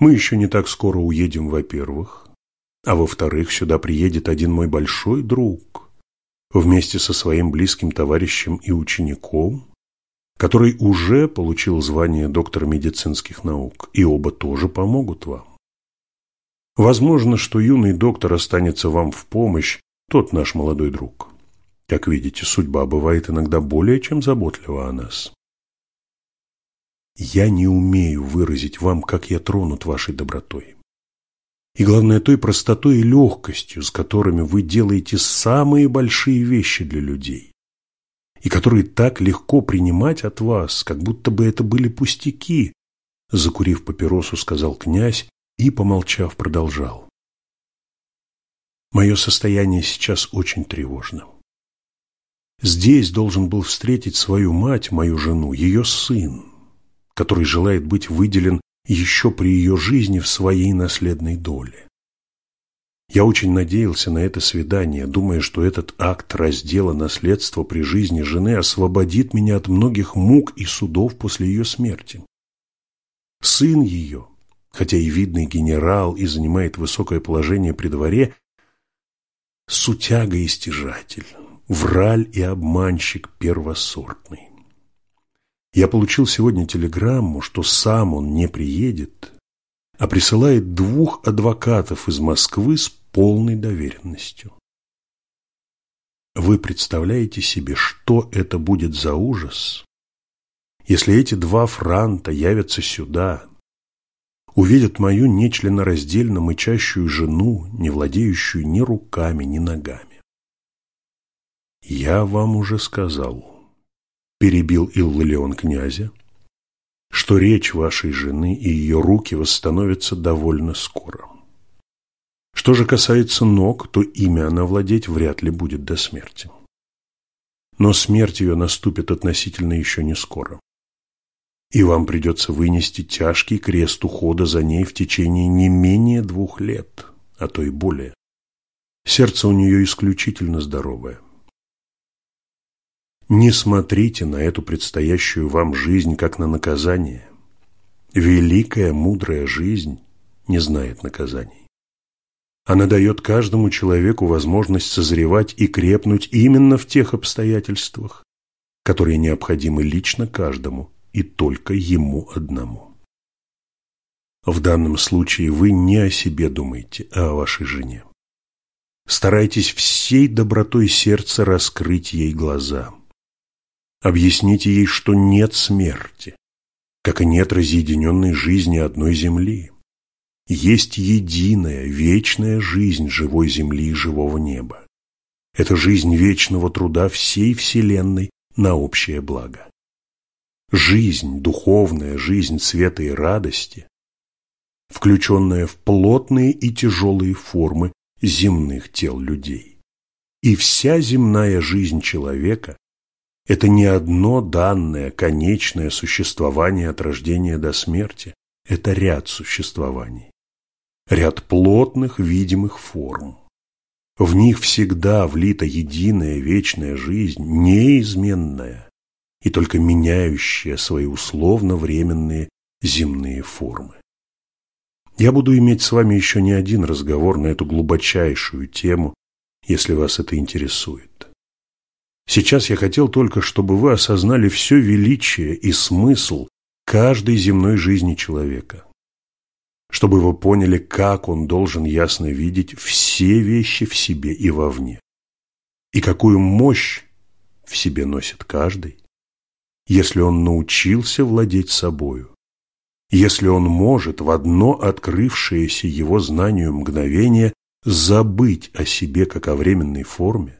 «Мы еще не так скоро уедем, во-первых, а во-вторых, сюда приедет один мой большой друг, вместе со своим близким товарищем и учеником, который уже получил звание доктора медицинских наук, и оба тоже помогут вам. Возможно, что юный доктор останется вам в помощь, тот наш молодой друг. Как видите, судьба бывает иногда более чем заботлива о нас. Я не умею выразить вам, как я тронут вашей добротой. И главное, той простотой и легкостью, с которыми вы делаете самые большие вещи для людей и которые так легко принимать от вас, как будто бы это были пустяки, закурив папиросу, сказал князь и, помолчав, продолжал. Мое состояние сейчас очень тревожно. Здесь должен был встретить свою мать, мою жену, ее сын, который желает быть выделен еще при ее жизни в своей наследной доле. Я очень надеялся на это свидание, думая, что этот акт раздела наследства при жизни жены освободит меня от многих мук и судов после ее смерти. Сын ее, хотя и видный генерал и занимает высокое положение при дворе, сутяга и стяжатель, враль и обманщик первосортный. Я получил сегодня телеграмму, что сам он не приедет, а присылает двух адвокатов из Москвы с полной доверенностью. Вы представляете себе, что это будет за ужас, если эти два франта явятся сюда, увидят мою нечленораздельно мычащую жену, не владеющую ни руками, ни ногами. Я вам уже сказал, перебил Иллион князя, что речь вашей жены и ее руки восстановятся довольно скоро. Что же касается ног, то имя она владеть вряд ли будет до смерти. Но смерть ее наступит относительно еще не скоро. И вам придется вынести тяжкий крест ухода за ней в течение не менее двух лет, а то и более. Сердце у нее исключительно здоровое. Не смотрите на эту предстоящую вам жизнь как на наказание. Великая, мудрая жизнь не знает наказаний. Она дает каждому человеку возможность созревать и крепнуть именно в тех обстоятельствах, которые необходимы лично каждому и только ему одному. В данном случае вы не о себе думаете, а о вашей жене. Старайтесь всей добротой сердца раскрыть ей глаза – Объясните ей, что нет смерти, как и нет разъединенной жизни одной земли. Есть единая, вечная жизнь живой земли и живого неба. Это жизнь вечного труда всей Вселенной на общее благо. Жизнь, духовная жизнь света и радости, включенная в плотные и тяжелые формы земных тел людей. И вся земная жизнь человека это не одно данное, конечное существование от рождения до смерти. Это ряд существований. Ряд плотных, видимых форм. В них всегда влита единая вечная жизнь, неизменная и только меняющая свои условно-временные земные формы. Я буду иметь с вами еще не один разговор на эту глубочайшую тему, если вас это интересует. Сейчас я хотел только, чтобы вы осознали все величие и смысл каждой земной жизни человека. Чтобы вы поняли, как он должен ясно видеть все вещи в себе и вовне. И какую мощь в себе носит каждый, если он научился владеть собою, если он может в одно открывшееся его знанию мгновение забыть о себе как о временной форме,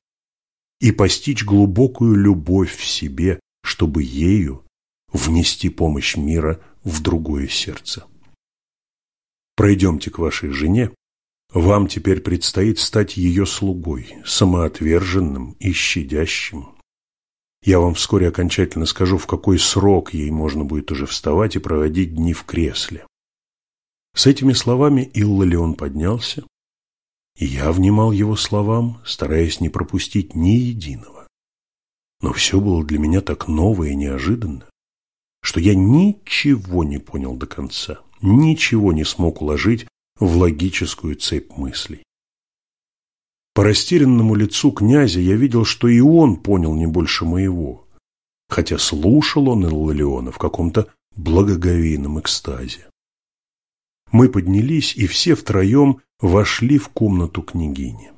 и постичь глубокую любовь в себе, чтобы ею внести помощь мира в другое сердце. Пройдемте к вашей жене. Вам теперь предстоит стать ее слугой, самоотверженным и щадящим. Я вам вскоре окончательно скажу, в какой срок ей можно будет уже вставать и проводить дни в кресле. С этими словами Иллалион поднялся я внимал его словам, стараясь не пропустить ни единого. Но все было для меня так ново и неожиданно, что я ничего не понял до конца, ничего не смог уложить в логическую цепь мыслей. По растерянному лицу князя я видел, что и он понял не больше моего, хотя слушал он Иллиона в каком-то благоговейном экстазе. Мы поднялись и все втроем вошли в комнату княгини.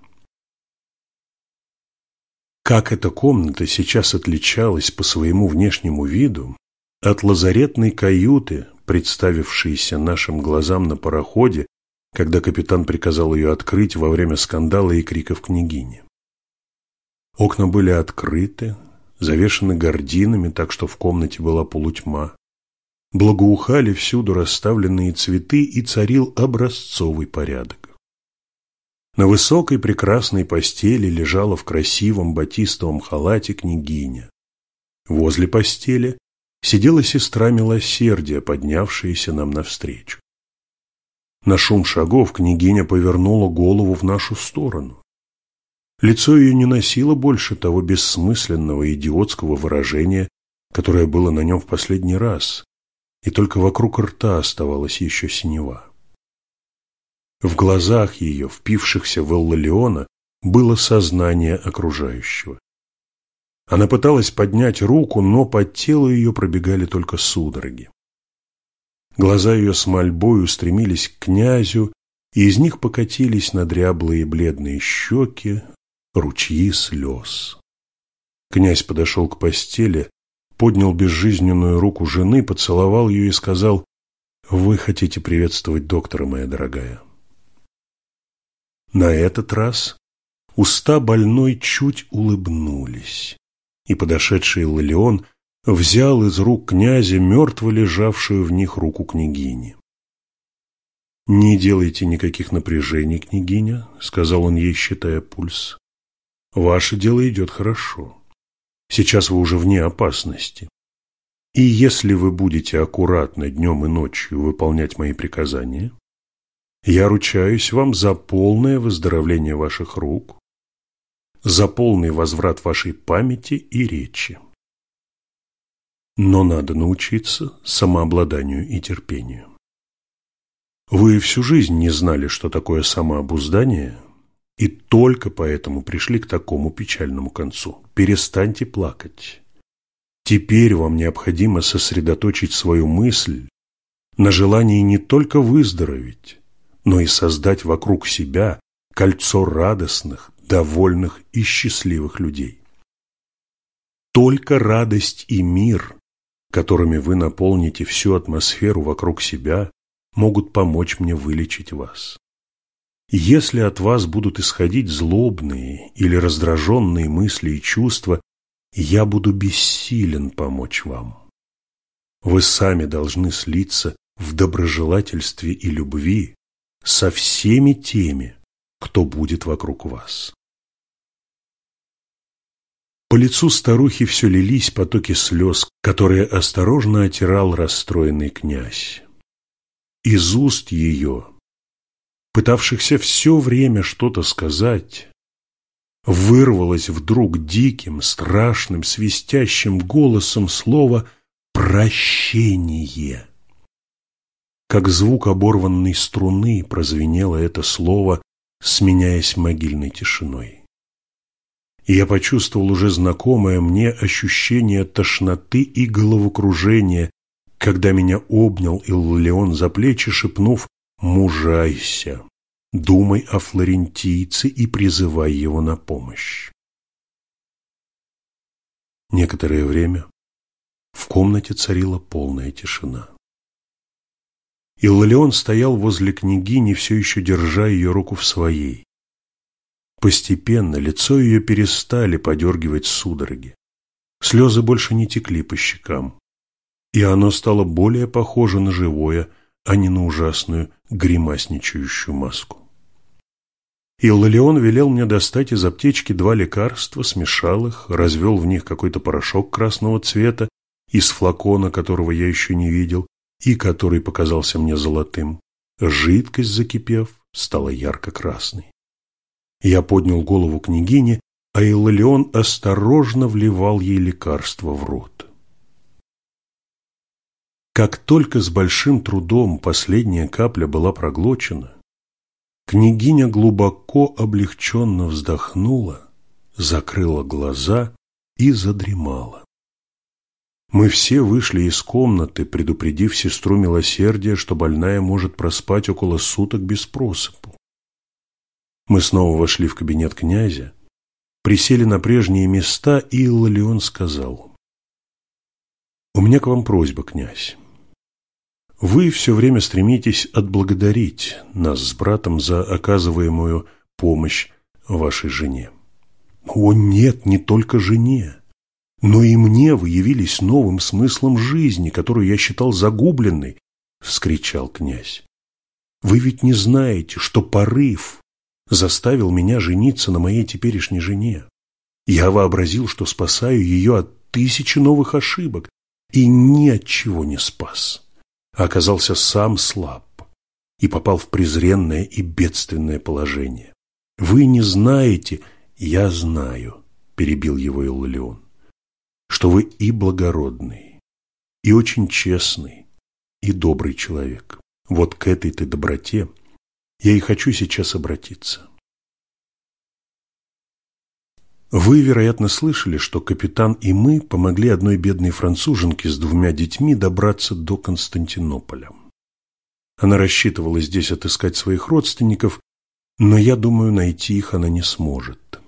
Как эта комната сейчас отличалась по своему внешнему виду от лазаретной каюты, представившейся нашим глазам на пароходе, когда капитан приказал ее открыть во время скандала и криков княгини. Окна были открыты, завешены гардинами, так что в комнате была полутьма. Благоухали всюду расставленные цветы и царил образцовый порядок. На высокой прекрасной постели лежала в красивом батистовом халате княгиня. Возле постели сидела сестра милосердия, поднявшаяся нам навстречу. На шум шагов княгиня повернула голову в нашу сторону. Лицо ее не носило больше того бессмысленного идиотского выражения, которое было на нем в последний раз, и только вокруг рта оставалась еще синева. В глазах ее, впившихся в Эллалиона, было сознание окружающего. Она пыталась поднять руку, но по телу ее пробегали только судороги. Глаза ее с мольбой устремились к князю, и из них покатились на дряблые бледные щеки ручьи слез. Князь подошел к постели, поднял безжизненную руку жены, поцеловал ее и сказал, «Вы хотите приветствовать доктора, моя дорогая». На этот раз уста больной чуть улыбнулись, и подошедший Лолеон взял из рук князя мертво лежавшую в них руку княгини. «Не делайте никаких напряжений, княгиня», — сказал он ей, считая пульс. «Ваше дело идет хорошо. Сейчас вы уже вне опасности. И если вы будете аккуратно днем и ночью выполнять мои приказания, я ручаюсь вам за полное выздоровление ваших рук, за полный возврат вашей памяти и речи. Но надо научиться самообладанию и терпению. Вы всю жизнь не знали, что такое самообуздание, и только поэтому пришли к такому печальному концу. Перестаньте плакать. Теперь вам необходимо сосредоточить свою мысль на желании не только выздороветь, но и создать вокруг себя кольцо радостных, довольных и счастливых людей. Только радость и мир которыми вы наполните всю атмосферу вокруг себя, могут помочь мне вылечить вас. Если от вас будут исходить злобные или раздраженные мысли и чувства, я буду бессилен помочь вам. Вы сами должны слиться в доброжелательстве и любви со всеми теми, кто будет вокруг вас. По лицу старухи все лились потоки слез, которые осторожно отирал расстроенный князь. Из уст ее, пытавшихся все время что-то сказать, вырвалось вдруг диким, страшным, свистящим голосом слово «прощение». Как звук оборванной струны прозвенело это слово, сменяясь могильной тишиной и я почувствовал уже знакомое мне ощущение тошноты и головокружения, когда меня обнял Иллион за плечи, шепнув «Мужайся, думай о флорентийце и призывай его на помощь». Некоторое время в комнате царила полная тишина. Иллион стоял возле княгини, все еще держа ее руку в своей. Постепенно лицо ее перестали подергивать судороги. Слезы больше не текли по щекам. И оно стало более похоже на живое, а не на ужасную гримасничающую маску. Иллалион велел мне достать из аптечки два лекарства, смешал их, развел в них какой-то порошок красного цвета из флакона, которого я еще не видел, и который показался мне золотым. Жидкость, закипев, стала ярко-красной. Я поднял голову княгини, а Иллион осторожно вливал ей лекарство в рот. Как только с большим трудом последняя капля была проглочена, княгиня глубоко облегченно вздохнула, закрыла глаза и задремала. Мы все вышли из комнаты, предупредив сестру милосердия, что больная может проспать около суток без просыпу. Мы снова вошли в кабинет князя, присели на прежние места, и Иллион сказал, «У меня к вам просьба, князь. Вы все время стремитесь отблагодарить нас с братом за оказываемую помощь вашей жене. О нет, не только жене, но и мне вы явились новым смыслом жизни, которую я считал загубленной, — вскричал князь. Вы ведь не знаете, что порыв заставил меня жениться на моей теперешней жене. Я вообразил, что спасаю ее от тысячи новых ошибок, и ни от чего не спас. Оказался сам слаб. и попал в презренное и бедственное положение. Вы не знаете, я знаю, перебил его Иллион, что вы и благородный, и очень честный, и добрый человек. Вот к этой-то доброте я и хочу сейчас обратиться. Вы, вероятно, слышали, что капитан и мы помогли одной бедной француженке с двумя детьми добраться до Константинополя. Она рассчитывала здесь отыскать своих родственников, но я думаю, найти их она не сможет.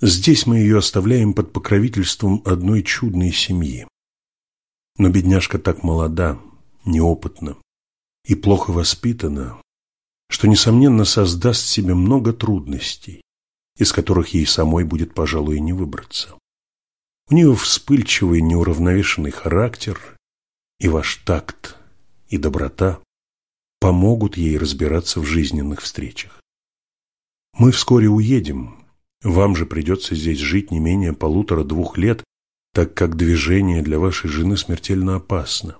Здесь мы ее оставляем под покровительством одной чудной семьи. Но бедняжка так молода, неопытна и плохо воспитана, что, несомненно, создаст себе много трудностей из которых ей самой будет, пожалуй, не выбраться. У нее вспыльчивый, неуравновешенный характер, и ваш такт и доброта помогут ей разбираться в жизненных встречах. Мы вскоре уедем, вам же придется здесь жить не менее полутора-двух лет, так как движение для вашей жены смертельно опасно.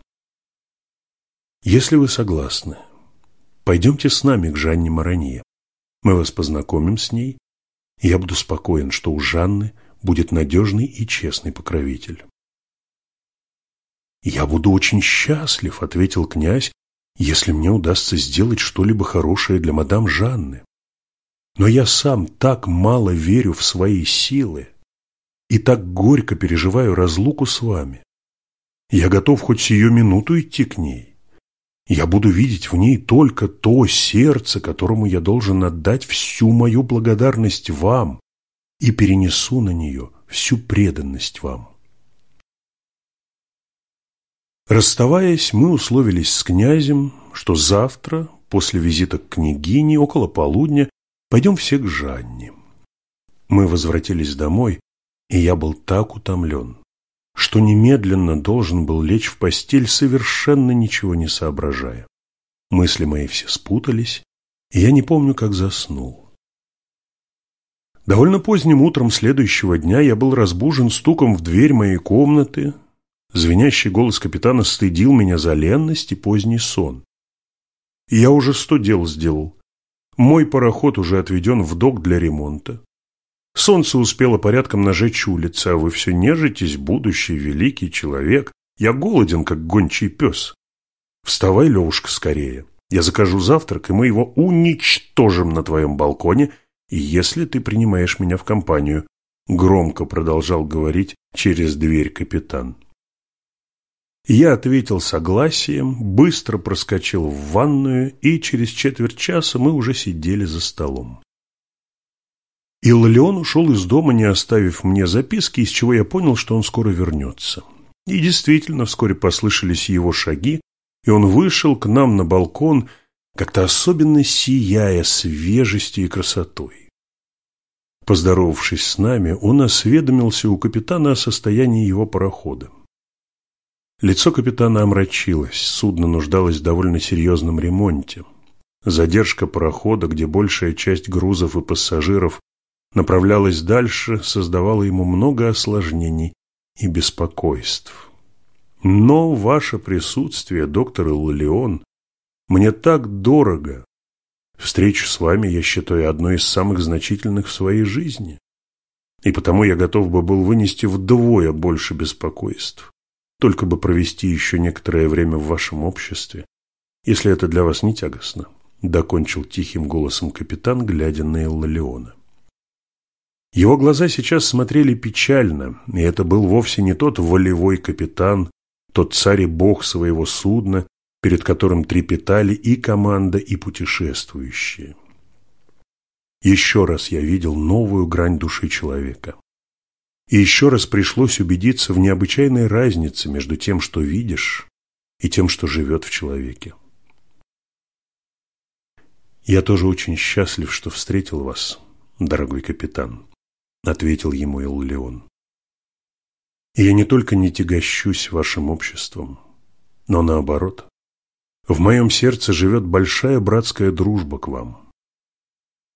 Если вы согласны, пойдемте с нами к Жанне Маранье. Мы вас познакомим с ней я буду спокоен, что у Жанны будет надежный и честный покровитель. «Я буду очень счастлив», — ответил князь, «если мне удастся сделать что-либо хорошее для мадам Жанны. Но я сам так мало верю в свои силы и так горько переживаю разлуку с вами. Я готов хоть сию минуту идти к ней. Я буду видеть в ней только то сердце, которому я должен отдать всю мою благодарность вам и перенесу на нее всю преданность вам. Расставаясь, мы условились с князем, что завтра, после визита к княгине, около полудня, пойдем все к Жанне. Мы возвратились домой, и я был так утомлен, что немедленно должен был лечь в постель, совершенно ничего не соображая. Мысли мои все спутались, и я не помню, как заснул. Довольно поздним утром следующего дня я был разбужен стуком в дверь моей комнаты. Звенящий голос капитана стыдил меня за ленность и поздний сон. И я уже сто дел сделал. Мой пароход уже отведен в док для ремонта. Солнце успело порядком нажечь улицы, а вы все нежитесь, будущий великий человек. Я голоден, как гончий пес. Вставай, Левушка, скорее. Я закажу завтрак, и мы его уничтожим на твоем балконе, если ты принимаешь меня в компанию, громко продолжал говорить через дверь капитан. Я ответил согласием, быстро проскочил в ванную, и через четверть часа мы уже сидели за столом. Иллион ушел из дома, не оставив мне записки, из чего я понял, что он скоро вернется. И действительно, вскоре послышались его шаги, и он вышел к нам на балкон, как-то особенно сияя свежестью и красотой. Поздоровавшись с нами, он осведомился у капитана о состоянии его парохода. Лицо капитана омрачилось, судно нуждалось в довольно серьезном ремонте. Задержка парохода, где большая часть грузов и пассажиров направлялась дальше, создавала ему много осложнений и беспокойств. Но ваше присутствие, доктор Иллион, мне так дорого. Встречу с вами я считаю одной из самых значительных в своей жизни. И потому я готов бы был вынести вдвое больше беспокойств, только бы провести еще некоторое время в вашем обществе, если это для вас не тягостно, докончил тихим голосом капитан, глядя на Иллиона. Его глаза сейчас смотрели печально, и это был вовсе не тот волевой капитан, тот царь и бог своего судна, перед которым трепетали и команда, и путешествующие. Еще раз я видел новую грань души человека. И еще раз пришлось убедиться в необычайной разнице между тем, что видишь, и тем, что живет в человеке. Я тоже очень счастлив, что встретил вас, дорогой капитан. – ответил ему Иллион. «Я не только не тягощусь вашим обществом, но наоборот. В моем сердце живет большая братская дружба к вам.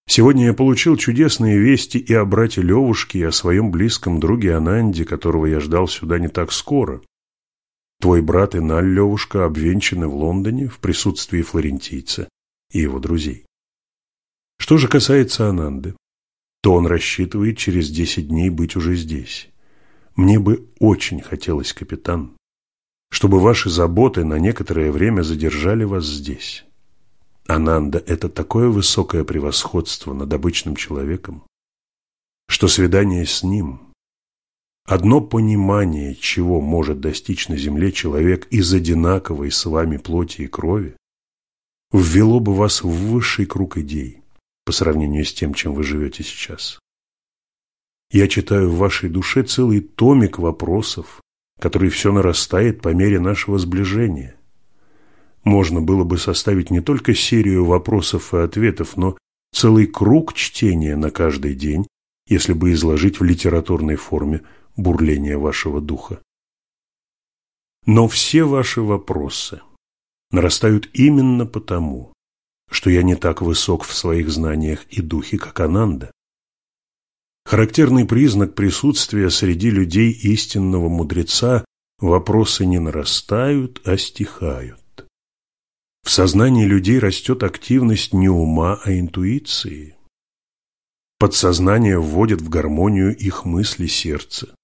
Сегодня я получил чудесные вести и о брате Левушке, и о своем близком друге Ананде, которого я ждал сюда не так скоро. Твой брат и Наль, Левушка, обвенчаны в Лондоне в присутствии флорентийца и его друзей. Что же касается Ананды, то он рассчитывает через десять дней быть уже здесь. Мне бы очень хотелось, капитан, чтобы ваши заботы на некоторое время задержали вас здесь. Ананда – это такое высокое превосходство над обычным человеком, что свидание с ним Одно понимание, чего может достичь на земле человек из одинаковой с вами плоти и крови, ввело бы вас в высший круг идей по сравнению с тем, чем вы живете сейчас. Я читаю в вашей душе целый томик вопросов, который все нарастает по мере нашего сближения. Можно было бы составить не только серию вопросов и ответов, но целый круг чтения на каждый день, если бы изложить в литературной форме бурления вашего духа. Но все ваши вопросы нарастают именно потому, что я не так высок в своих знаниях и духе, как Ананда. Характерный признак присутствия среди людей истинного мудреца – вопросы не нарастают, а стихают. В сознании людей растет активность не ума, а интуиции. Подсознание вводит в гармонию их мысли сердца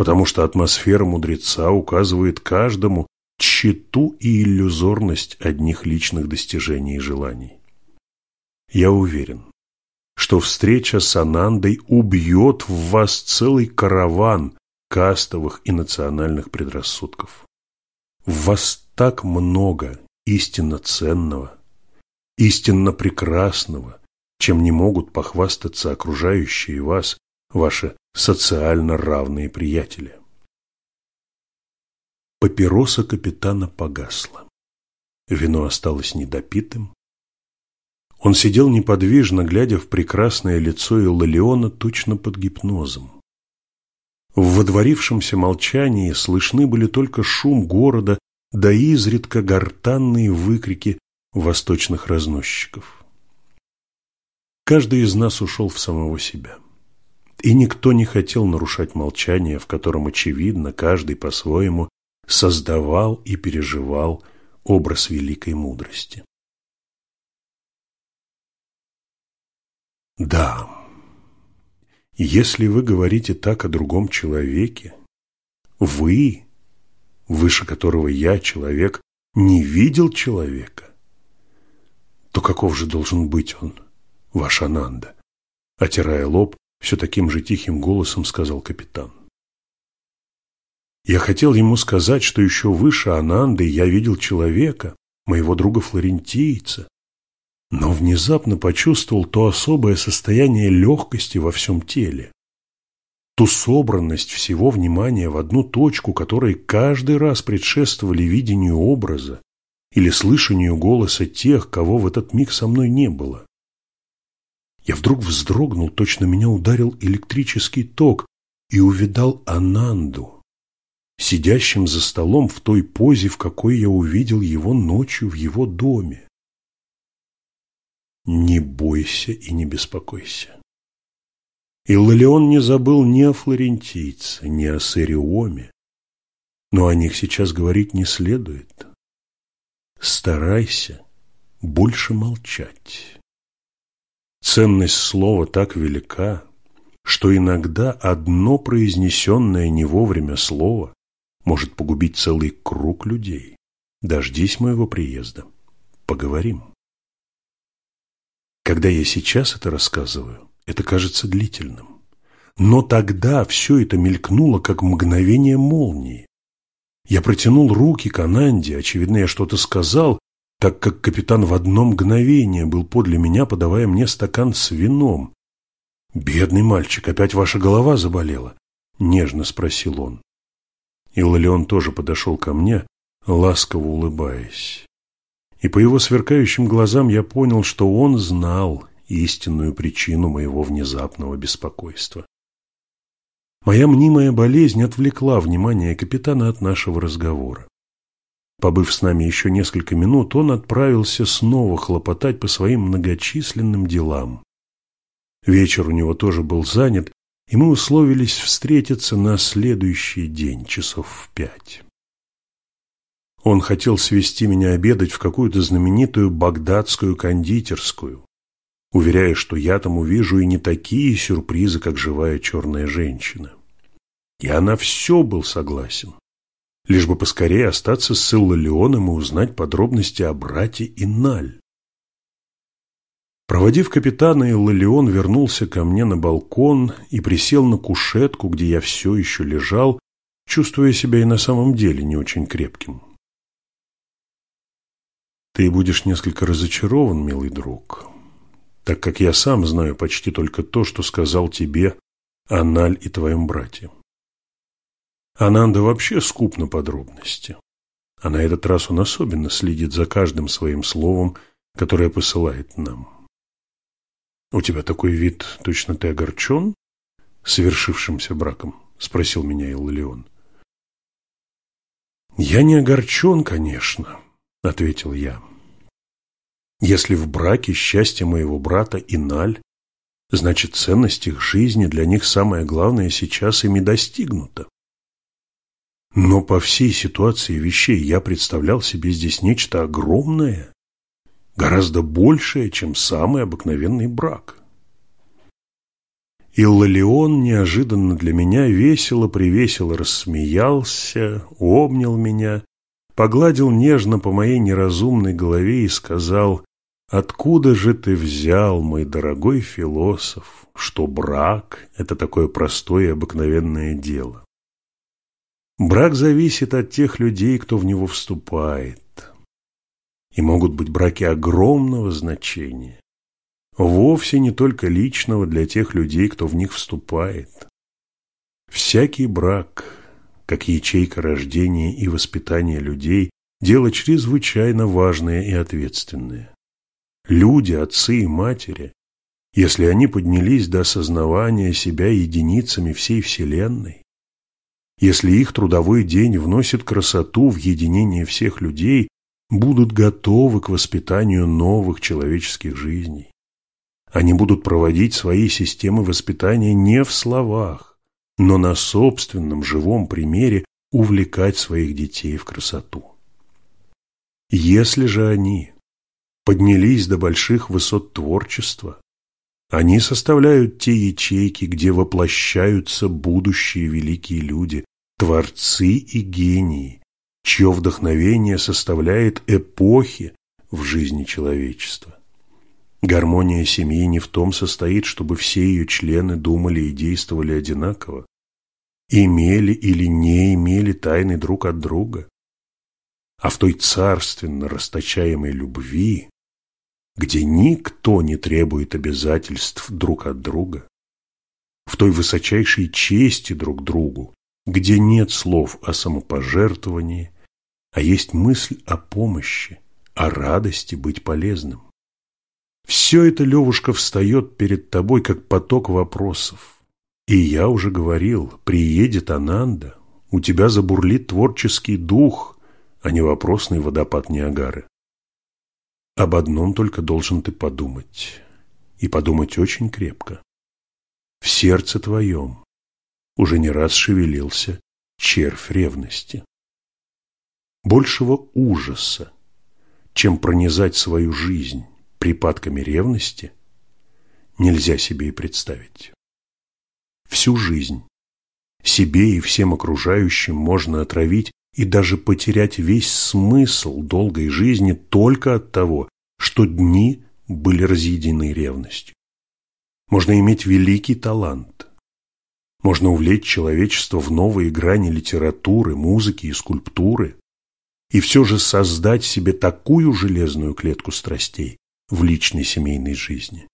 потому что атмосфера мудреца указывает каждому тщету и иллюзорность одних личных достижений и желаний. Я уверен, что встреча с Анандой убьет в вас целый караван кастовых и национальных предрассудков. В вас так много истинно ценного, истинно прекрасного, чем не могут похвастаться окружающие вас, ваши социально равные приятели. Папироса капитана погасла. Вино осталось недопитым. Он сидел неподвижно, глядя в прекрасное лицо Иллалиона точно под гипнозом. В водворившемся молчании слышны были только шум города да изредка гортанные выкрики восточных разносчиков. Каждый из нас ушел в самого себя. И никто не хотел нарушать молчание, в котором, очевидно, каждый по-своему создавал и переживал образ великой мудрости. Да, если вы говорите так о другом человеке, вы, выше которого я, человек, не видел человека, то каков же должен быть он, ваш Ананда? Отирая лоб, все таким же тихим голосом сказал капитан. Я хотел ему сказать, что еще выше Ананды я видел человека, моего друга-флорентийца, но внезапно почувствовал то особое состояние легкости во всем теле, ту собранность всего внимания в одну точку, которой каждый раз предшествовали видению образа или слышанию голоса тех, кого в этот миг со мной не было. Я вдруг вздрогнул, точно меня ударил электрический ток и увидал Ананду, сидящим за столом в той позе, в какой я увидел его ночью в его доме. Не бойся и не беспокойся. Иллалион не забыл ни о флорентийце, ни о Сариоме, но о них сейчас говорить не следует. Старайся больше молчать. Ценность слова так велика, что иногда одно произнесенное не вовремя слово может погубить целый круг людей. Дождись моего приезда. Поговорим. Когда я сейчас это рассказываю, это кажется длительным. Но тогда все это мелькнуло, как мгновение молнии. Я протянул руки к Ананде, очевидно, я что-то сказал, так как капитан в одно мгновение был подле меня, подавая мне стакан с вином. «Бедный мальчик, опять ваша голова заболела?» – нежно спросил он. И Лолеон тоже подошел ко мне, ласково улыбаясь. И по его сверкающим глазам я понял, что он знал истинную причину моего внезапного беспокойства. Моя мнимая болезнь отвлекла внимание капитана от нашего разговора. Побыв с нами еще несколько минут, он отправился снова хлопотать по своим многочисленным делам. Вечер у него тоже был занят, и мы условились встретиться на следующий день, часов в пять. Он хотел свести меня обедать в какую-то знаменитую багдадскую кондитерскую, уверяя, что я там увижу и не такие сюрпризы, как живая черная женщина. И она все был согласен, лишь бы поскорее остаться с Иллалионом и узнать подробности о брате Иналь. Проводив капитана, Иллалион вернулся ко мне на балкон и присел на кушетку, где я все еще лежал, чувствуя себя и на самом деле не очень крепким. Ты будешь несколько разочарован, милый друг, так как я сам знаю почти только то, что сказал тебе Аналь и твоем брате. Ананда вообще скуп на подробности, а на этот раз он особенно следит за каждым своим словом, которое посылает нам. «У тебя такой вид, точно ты огорчен совершившимся браком?» – спросил меня Иллион. «Я не огорчен, конечно», – ответил я. «Если в браке счастье моего брата и Наль, значит, ценность их жизни для них самое главное сейчас ими достигнута. Но по всей ситуации вещей я представлял себе здесь нечто огромное, гораздо большее, чем самый обыкновенный брак. Иллалион неожиданно для меня весело-привесело рассмеялся, обнял меня, погладил нежно по моей неразумной голове и сказал, «Откуда же ты взял, мой дорогой философ, что брак – это такое простое и обыкновенное дело? Брак зависит от тех людей, кто в него вступает и могут быть браки огромного значения, вовсе не только личного для тех людей, кто в них вступает. Всякий брак, как ячейка рождения и воспитания людей, дело чрезвычайно важное и ответственное. Люди, отцы и матери, если они поднялись до осознавания себя единицами всей Вселенной, если их трудовой день вносит красоту в единение всех людей, будут готовы к воспитанию новых человеческих жизней. Они будут проводить свои системы воспитания не в словах, но на собственном живом примере увлекать своих детей в красоту. Если же они поднялись до больших высот творчества, они составляют те ячейки, где воплощаются будущие великие люди, творцы и гении, чье вдохновение составляет эпохи в жизни человечества. Гармония семьи не в том состоит, чтобы все ее члены думали и действовали одинаково, имели или не имели тайны друг от друга, а в той царственно расточаемой любви, где никто не требует обязательств друг от друга, в той высочайшей чести друг другу, где нет слов о самопожертвовании, а есть мысль о помощи, о радости быть полезным. Все это, Левушка, встает перед тобой, как поток вопросов. И я уже говорил, приедет Ананда, у тебя забурлит творческий дух, а не вопросный водопад Ниагары. Об одном только должен ты подумать, и подумать очень крепко. В сердце твоем уже не раз шевелился червь ревности. Большего ужаса, чем пронизать свою жизнь припадками ревности, нельзя себе и представить. Всю жизнь себе и всем окружающим можно отравить и даже потерять весь смысл долгой жизни только от того, что дни были разъедены ревностью. Можно иметь великий талант, можно увлечь человечество в новые грани литературы, музыки и скульптуры и все же создать себе такую железную клетку страстей в личной семейной жизни,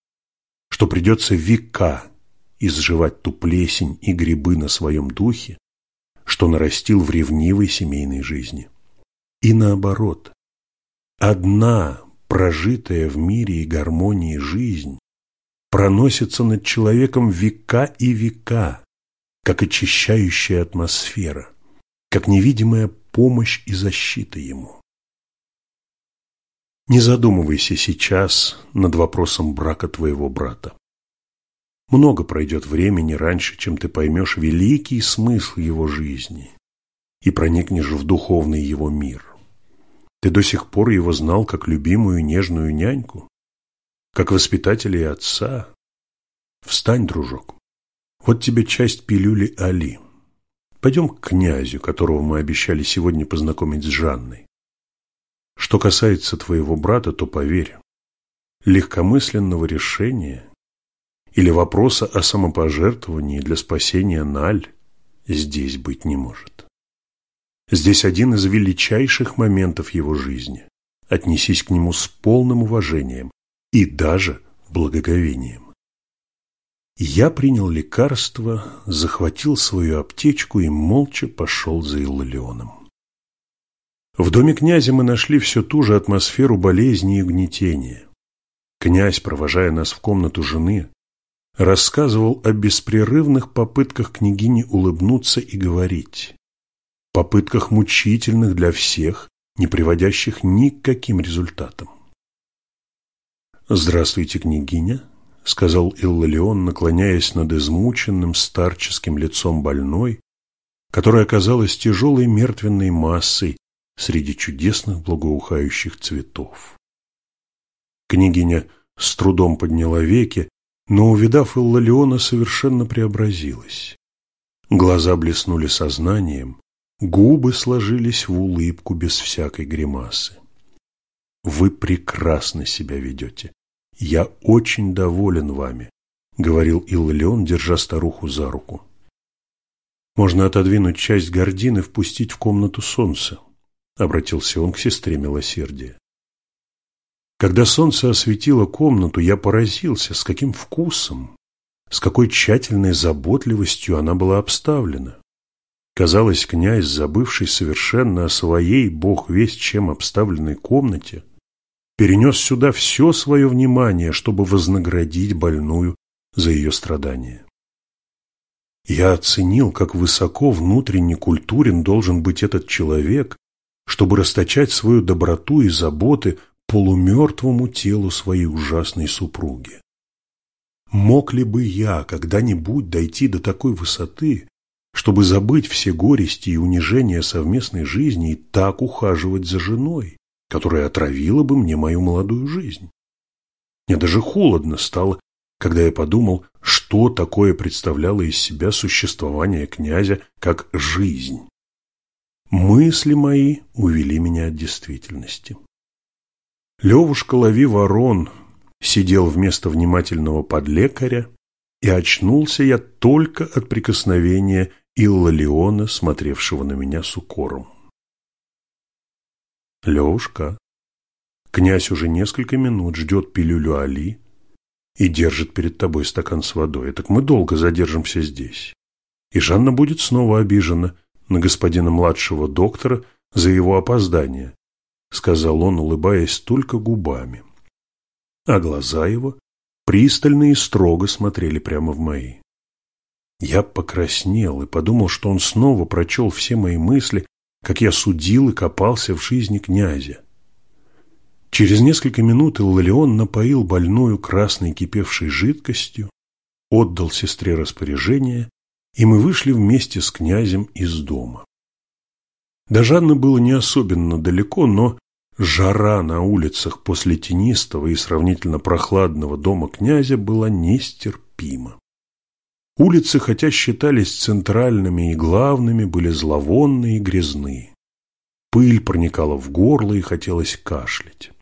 что придется века изживать ту плесень и грибы на своем духе, что нарастил в ревнивой семейной жизни. И наоборот, одна прожитая в мире и гармонии жизнь проносится над человеком века и века, как очищающая атмосфера, как невидимая помощь и защита ему. Не задумывайся сейчас над вопросом брака твоего брата. Много пройдет времени раньше, чем ты поймешь великий смысл его жизни и проникнешь в духовный его мир. Ты до сих пор его знал как любимую нежную няньку, как воспитателя и отца. Встань, дружок. Вот тебе часть пилюли Али. Пойдем к князю, которого мы обещали сегодня познакомить с Жанной. Что касается твоего брата, то поверь, легкомысленного решения или вопроса о самопожертвовании для спасения Наль здесь быть не может. Здесь один из величайших моментов его жизни. Отнесись к нему с полным уважением и даже благоговением. Я принял лекарство, захватил свою аптечку и молча пошел за Иллионом. В доме князя мы нашли всю ту же атмосферу болезни и угнетения. Князь, провожая нас в комнату жены, рассказывал о беспрерывных попытках княгини улыбнуться и говорить, попытках мучительных для всех, не приводящих ни к каким результатам. «Здравствуйте, княгиня», — сказал Иллалион, наклоняясь над измученным старческим лицом больной, которая оказалась тяжелой мертвенной массой среди чудесных благоухающих цветов. Княгиня с трудом подняла веки, но, увидав Иллалиона, совершенно преобразилась. Глаза блеснули сознанием, губы сложились в улыбку без всякой гримасы. «Вы прекрасно себя ведете. Я очень доволен вами», — говорил Иллалион, держа старуху за руку. «Можно отодвинуть часть гордины, впустить в комнату солнце», — обратился он к сестре милосердия. Когда солнце осветило комнату, я поразился, с каким вкусом, с какой тщательной заботливостью она была обставлена. Казалось, князь, забывший совершенно о своей, бог весть чем обставленной комнате, перенес сюда все свое внимание, чтобы вознаградить больную за ее страдания. Я оценил, как высоко внутренне культурен должен быть этот человек, чтобы расточать свою доброту и заботы полумертвому телу своей ужасной супруги. Мог ли бы я когда-нибудь дойти до такой высоты, чтобы забыть все горести и унижения совместной жизни и так ухаживать за женой, которая отравила бы мне мою молодую жизнь? Мне даже холодно стало, когда я подумал, что такое представляло из себя существование князя как жизнь. Мысли мои увели меня от действительности. Левушка лови ворон сидел вместо внимательного подлекаря, и очнулся я только от прикосновения Иллалиона, смотревшего на меня с укором. Левушка, князь уже несколько минут ждет пилюлю Али и держит перед тобой стакан с водой. Так мы долго задержимся здесь. И Жанна будет снова обижена на господина младшего доктора за его опоздание, — сказал он, улыбаясь только губами. А глаза его пристально и строго смотрели прямо в мои. Я покраснел и подумал, что он снова прочел все мои мысли, как я судил и копался в жизни князя. Через несколько минут Иллалион напоил больную красной кипевшей жидкостью, отдал сестре распоряжение, и мы вышли вместе с князем из дома. До Жанны было не особенно далеко, но жара на улицах после тенистого и сравнительно прохладного дома князя была нестерпима. Улицы, хотя считались центральными и главными, были зловонные и грязные. Пыль проникала в горло и хотелось кашлять.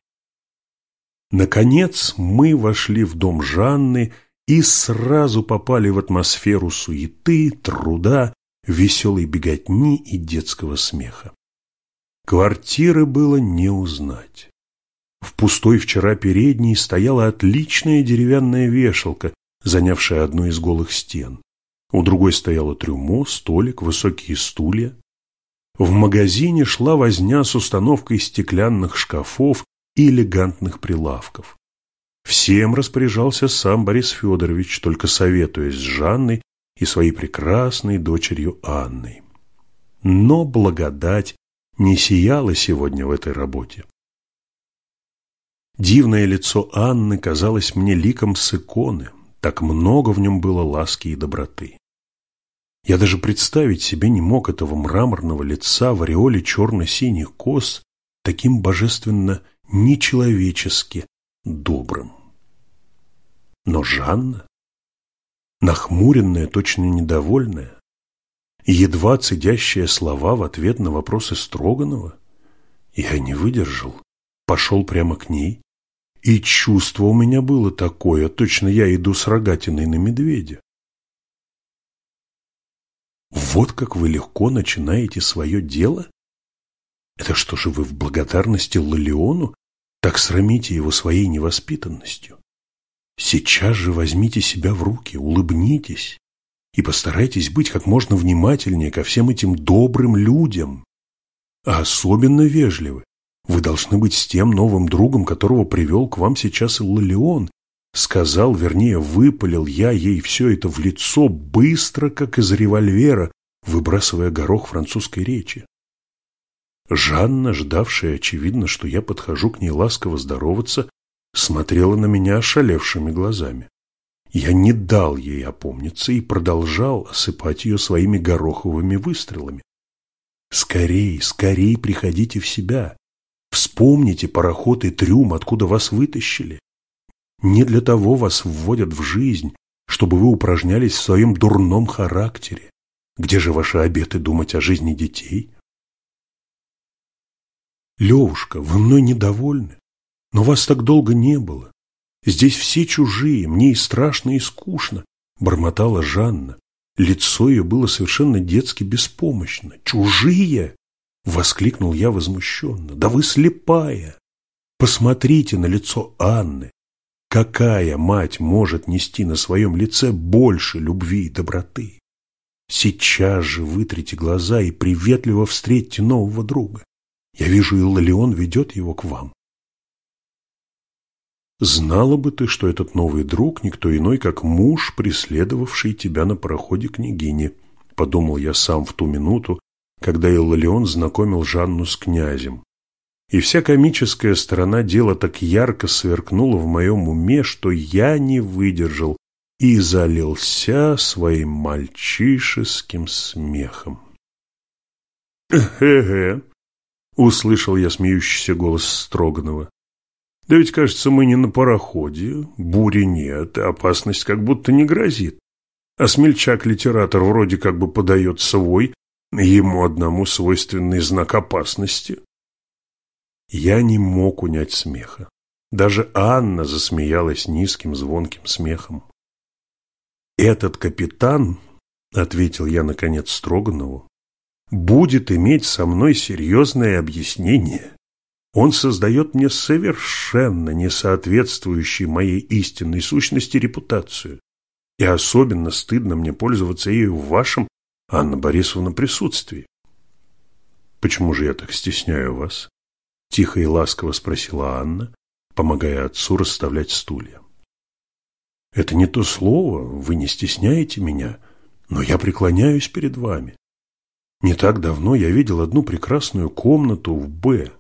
Наконец мы вошли в дом Жанны и сразу попали в атмосферу суеты, труда веселой беготни и детского смеха. Квартиры было не узнать. В пустой вчера передней стояла отличная деревянная вешалка, занявшая одну из голых стен. У другой стояло трюмо, столик, высокие стулья. В магазине шла возня с установкой стеклянных шкафов и элегантных прилавков. Всем распоряжался сам Борис Федорович, только советуясь с Жанной и своей прекрасной дочерью Анной. Но благодать не сияла сегодня в этой работе. Дивное лицо Анны казалось мне ликом с иконы, так много в нем было ласки и доброты. Я даже представить себе не мог этого мраморного лица в ореоле черно-синих кос таким божественно нечеловечески добрым. Но Жанна, нахмуренная, точно недовольная, едва цедящая слова в ответ на вопросы Строганова, я не выдержал, пошел прямо к ней, и чувство у меня было такое, точно я иду с рогатиной на медведя. Вот как вы легко начинаете свое дело? Это что же вы в благодарности Лалеону так срамите его своей невоспитанностью? Сейчас же возьмите себя в руки, улыбнитесь и постарайтесь быть как можно внимательнее ко всем этим добрым людям. А особенно вежливы вы должны быть с тем новым другом, которого привел к вам сейчас Иллалион. Сказал, вернее, выпалил я ей все это в лицо быстро, как из револьвера, выбрасывая горох французской речи. Жанна, ждавшая, очевидно, что я подхожу к ней ласково здороваться, смотрела на меня ошалевшими глазами. Я не дал ей опомниться и продолжал осыпать ее своими гороховыми выстрелами. «Скорей, скорей приходите в себя. Вспомните пароход и трюм, откуда вас вытащили. Не для того вас вводят в жизнь, чтобы вы упражнялись в своем дурном характере. Где же ваши обеты думать о жизни детей? Левушка, вы мной недовольны, но вас так долго не было. Здесь все чужие, мне и страшно, и скучно, бормотала Жанна. Лицо ее было совершенно детски беспомощно. Чужие? Воскликнул я возмущенно. Да вы слепая! Посмотрите на лицо Анны. Какая мать может нести на своем лице больше любви и доброты? Сейчас же вытрите глаза и приветливо встретьте нового друга. Я вижу, Иллалион ведет его к вам. Знала бы ты, что этот новый друг никто иной, как муж, преследовавший тебя на пароходе княгини, подумал я сам в ту минуту, когда Иллалион знакомил Жанну с князем. И вся комическая сторона дела так ярко сверкнула в моем уме, что я не выдержал и залился своим мальчишеским смехом. «Э-э-э!» — услышал я смеющийся голос Строганова. «Да ведь, кажется, мы не на пароходе, бури нет, опасность как будто не грозит. А смельчак-литератор вроде как бы подает свой, ему одному свойственный знак опасности. Я не мог унять смеха. Даже Анна засмеялась низким звонким смехом. «Этот капитан, — ответил я, наконец, Строганову, — будет иметь со мной серьезное объяснение. Он создает мне совершенно несоответствующую моей истинной сущности репутацию. И особенно стыдно мне пользоваться ею в вашем Анна Борисовна присутствии. «Почему же я так стесняю вас?» Тихо и ласково спросила Анна, помогая отцу расставлять стулья. «Это не то слово, вы не стесняете меня, но я преклоняюсь перед вами. Не так давно я видел одну прекрасную комнату в «Б».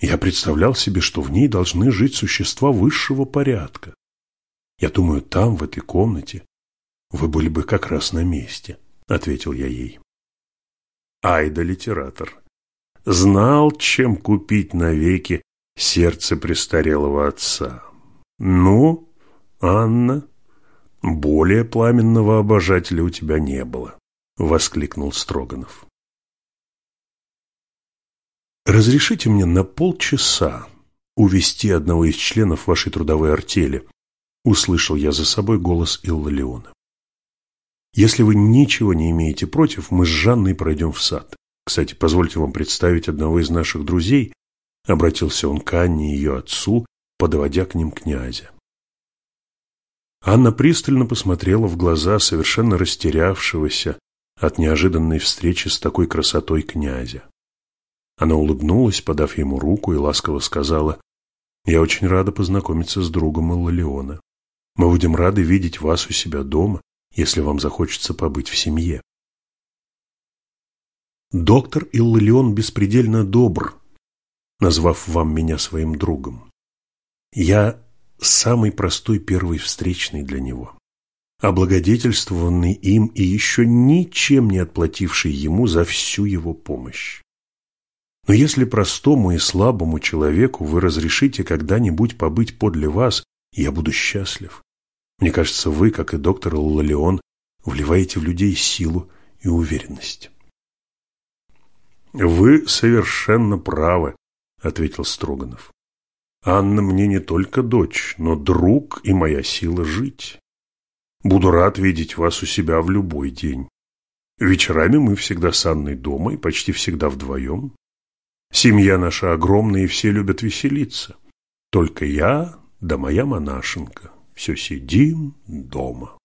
Я представлял себе, что в ней должны жить существа высшего порядка. Я думаю, там, в этой комнате, вы были бы как раз на месте» ответил я ей. Айда литератор. Знал, чем купить навеки сердце престарелого отца. Ну, Анна, более пламенного обожателя у тебя не было, воскликнул Строганов. Разрешите мне на полчаса увести одного из членов вашей трудовой артели, услышал я за собой голос Иллалиона. Если вы ничего не имеете против, мы с Жанной пройдем в сад. Кстати, позвольте вам представить одного из наших друзей, обратился он к Анне и ее отцу, подводя к ним князя. Анна пристально посмотрела в глаза совершенно растерявшегося от неожиданной встречи с такой красотой князя. Она улыбнулась, подав ему руку, и ласково сказала, «Я очень рада познакомиться с другом Иллалиона. Мы будем рады видеть вас у себя дома если вам захочется побыть в семье. Доктор Иллион беспредельно добр, назвав вам меня своим другом. Я самый простой первый встречный для него, облагодетельствованный им и еще ничем не отплативший ему за всю его помощь. Но если простому и слабому человеку вы разрешите когда-нибудь побыть подле вас, я буду счастлив. Мне кажется, вы, как и доктор Лалеон, вливаете в людей силу и уверенность. «Вы совершенно правы», — ответил Строганов. «Анна мне не только дочь, но друг и моя сила жить. Буду рад видеть вас у себя в любой день. Вечерами мы всегда с Анной дома и почти всегда вдвоем. Семья наша огромная, и все любят веселиться. Только я да моя монашенка. Все сидим дома.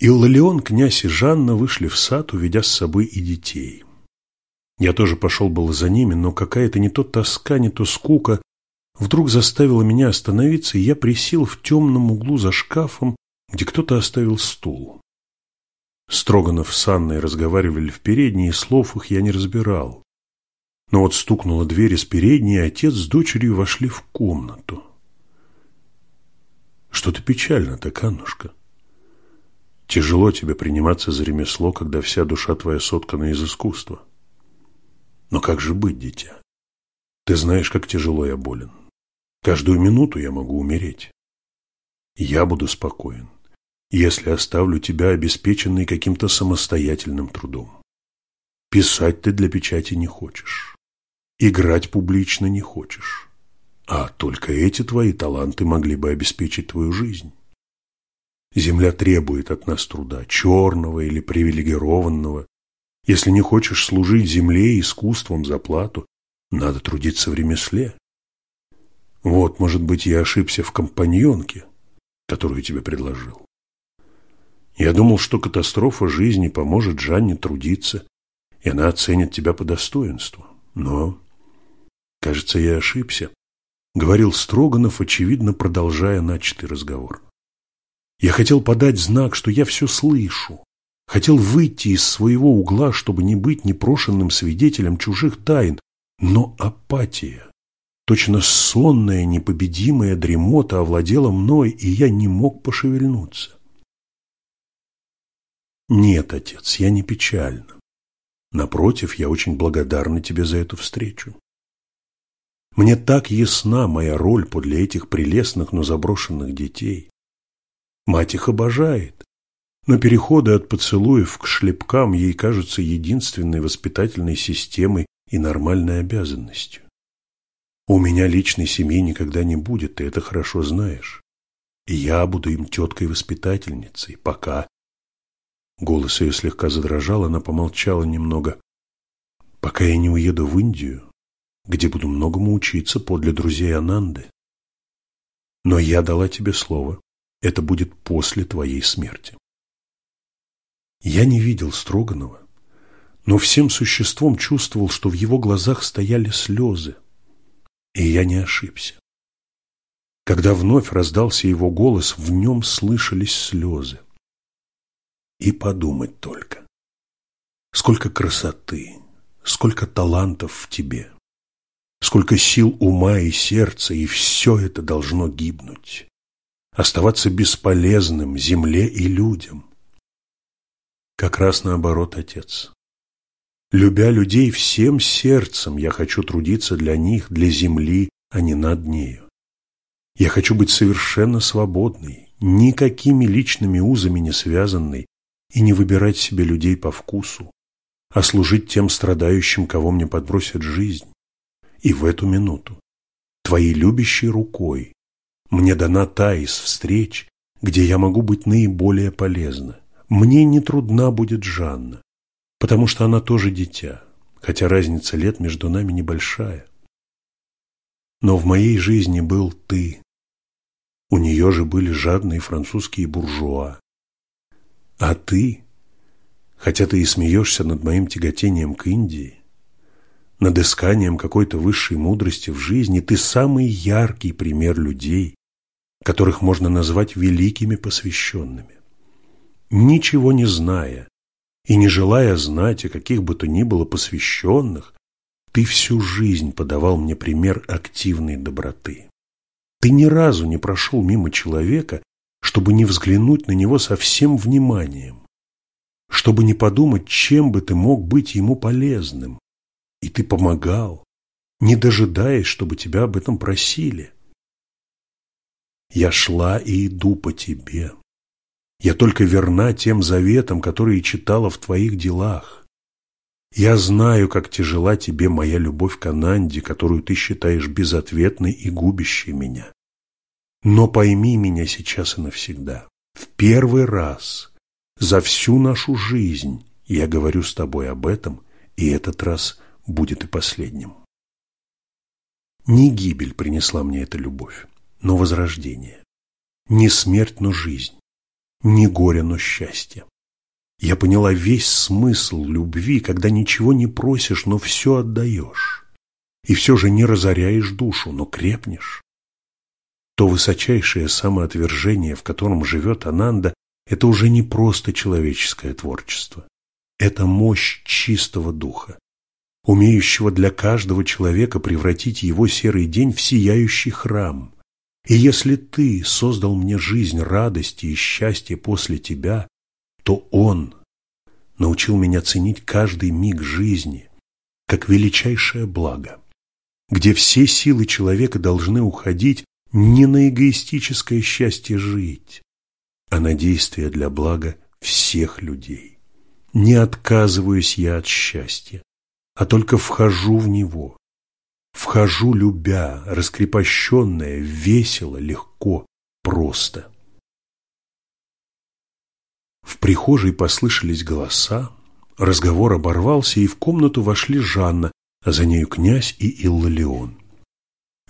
Иллалион, князь и Жанна вышли в сад, уведя с собой и детей. Я тоже пошел было за ними, но какая-то не то тоска, не то скука вдруг заставила меня остановиться, и я присел в темном углу за шкафом, где кто-то оставил стул. Строганов с Анной разговаривали в передней, и слов их я не разбирал. Но вот стукнула дверь из передней, и отец с дочерью вошли в комнату. Что-то печально так, Аннушка. Тяжело тебе приниматься за ремесло, когда вся душа твоя соткана из искусства. Но как же быть, дитя? Ты знаешь, как тяжело я болен. Каждую минуту я могу умереть. Я буду спокоен если оставлю тебя обеспеченной каким-то самостоятельным трудом. Писать ты для печати не хочешь. Играть публично не хочешь. А только эти твои таланты могли бы обеспечить твою жизнь. Земля требует от нас труда, черного или привилегированного. Если не хочешь служить земле и искусством за плату, надо трудиться в ремесле. Вот, может быть, я ошибся в компаньонке, которую тебе предложил. Я думал, что катастрофа жизни поможет Жанне трудиться, и она оценит тебя по достоинству. Но, кажется, я ошибся, — говорил Строганов, очевидно, продолжая начатый разговор. Я хотел подать знак, что я все слышу, хотел выйти из своего угла, чтобы не быть непрошенным свидетелем чужих тайн, но апатия, точно сонная, непобедимая дремота овладела мной, и я не мог пошевельнуться. Нет, отец, я не печальна. Напротив, я очень благодарна тебе за эту встречу. Мне так ясна моя роль подле этих прелестных, но заброшенных детей. Мать их обожает, но переходы от поцелуев к шлепкам ей кажутся единственной воспитательной системой и нормальной обязанностью. У меня личной семьи никогда не будет, ты это хорошо знаешь. И я буду им теткой-воспитательницей, пока Голос ее слегка задрожал, она помолчала немного. «Пока я не уеду в Индию, где буду многому учиться подле друзей Ананды. Но я дала тебе слово, это будет после твоей смерти». Я не видел Строганова, но всем существом чувствовал, что в его глазах стояли слезы. И я не ошибся. Когда вновь раздался его голос, в нем слышались слезы. И подумать только. Сколько красоты, сколько талантов в тебе, сколько сил ума и сердца, и все это должно гибнуть, оставаться бесполезным земле и людям. Как раз наоборот, Отец. Любя людей всем сердцем, я хочу трудиться для них, для земли, а не над нею. Я хочу быть совершенно свободной, никакими личными узами не связанной, и не выбирать себе людей по вкусу, а служить тем страдающим, кого мне подбросит жизнь. И в эту минуту, твоей любящей рукой, мне дана та из встреч, где я могу быть наиболее полезна. Мне не трудна будет Жанна, потому что она тоже дитя, хотя разница лет между нами небольшая. Но в моей жизни был ты. У нее же были жадные французские буржуа, а ты, хотя ты и смеешься над моим тяготением к Индии, над исканием какой-то высшей мудрости в жизни, ты самый яркий пример людей, которых можно назвать великими посвященными. Ничего не зная и не желая знать о каких бы то ни было посвященных, ты всю жизнь подавал мне пример активной доброты. Ты ни разу не прошел мимо человека, чтобы не взглянуть на него со всем вниманием, чтобы не подумать, чем бы ты мог быть ему полезным. И ты помогал, не дожидаясь, чтобы тебя об этом просили. Я шла и иду по тебе. Я только верна тем заветам, которые читала в твоих делах. Я знаю, как тяжела тебе моя любовь к Ананде, которую ты считаешь безответной и губящей меня. Но пойми меня сейчас и навсегда. В первый раз за всю нашу жизнь я говорю с тобой об этом, и этот раз будет и последним. Не гибель принесла мне эта любовь, но возрождение. Не смерть, но жизнь. Не горе, но счастье. Я поняла весь смысл любви, когда ничего не просишь, но все отдаешь. И все же не разоряешь душу, но крепнешь. То высочайшее самоотвержение, в котором живет Ананда, это уже не просто человеческое творчество. Это мощь чистого духа, умеющего для каждого человека превратить его серый день в сияющий храм. И если ты создал мне жизнь радости и счастья после тебя, то Он научил меня ценить каждый миг жизни как величайшее благо, где все силы человека должны уходить не на эгоистическое счастье жить, а на действие для блага всех людей. Не отказываюсь я от счастья, а только вхожу в него. Вхожу, любя, раскрепощенное, весело, легко, просто. В прихожей послышались голоса, разговор оборвался, и в комнату вошли Жанна, а за нею князь и Иллалион.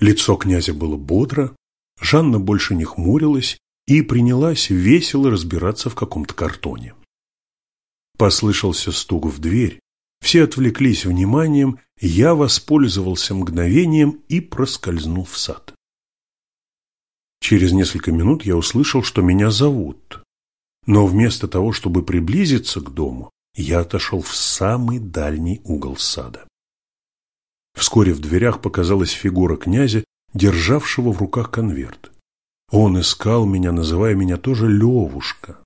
Лицо князя было бодро, Жанна больше не хмурилась и принялась весело разбираться в каком-то картоне. Послышался стук в дверь, все отвлеклись вниманием, я воспользовался мгновением и проскользнул в сад. Через несколько минут я услышал, что меня зовут. Но вместо того, чтобы приблизиться к дому, я отошел в самый дальний угол сада. Вскоре в дверях показалась фигура князя, державшего в руках конверт. Он искал меня, называя меня тоже Левушка,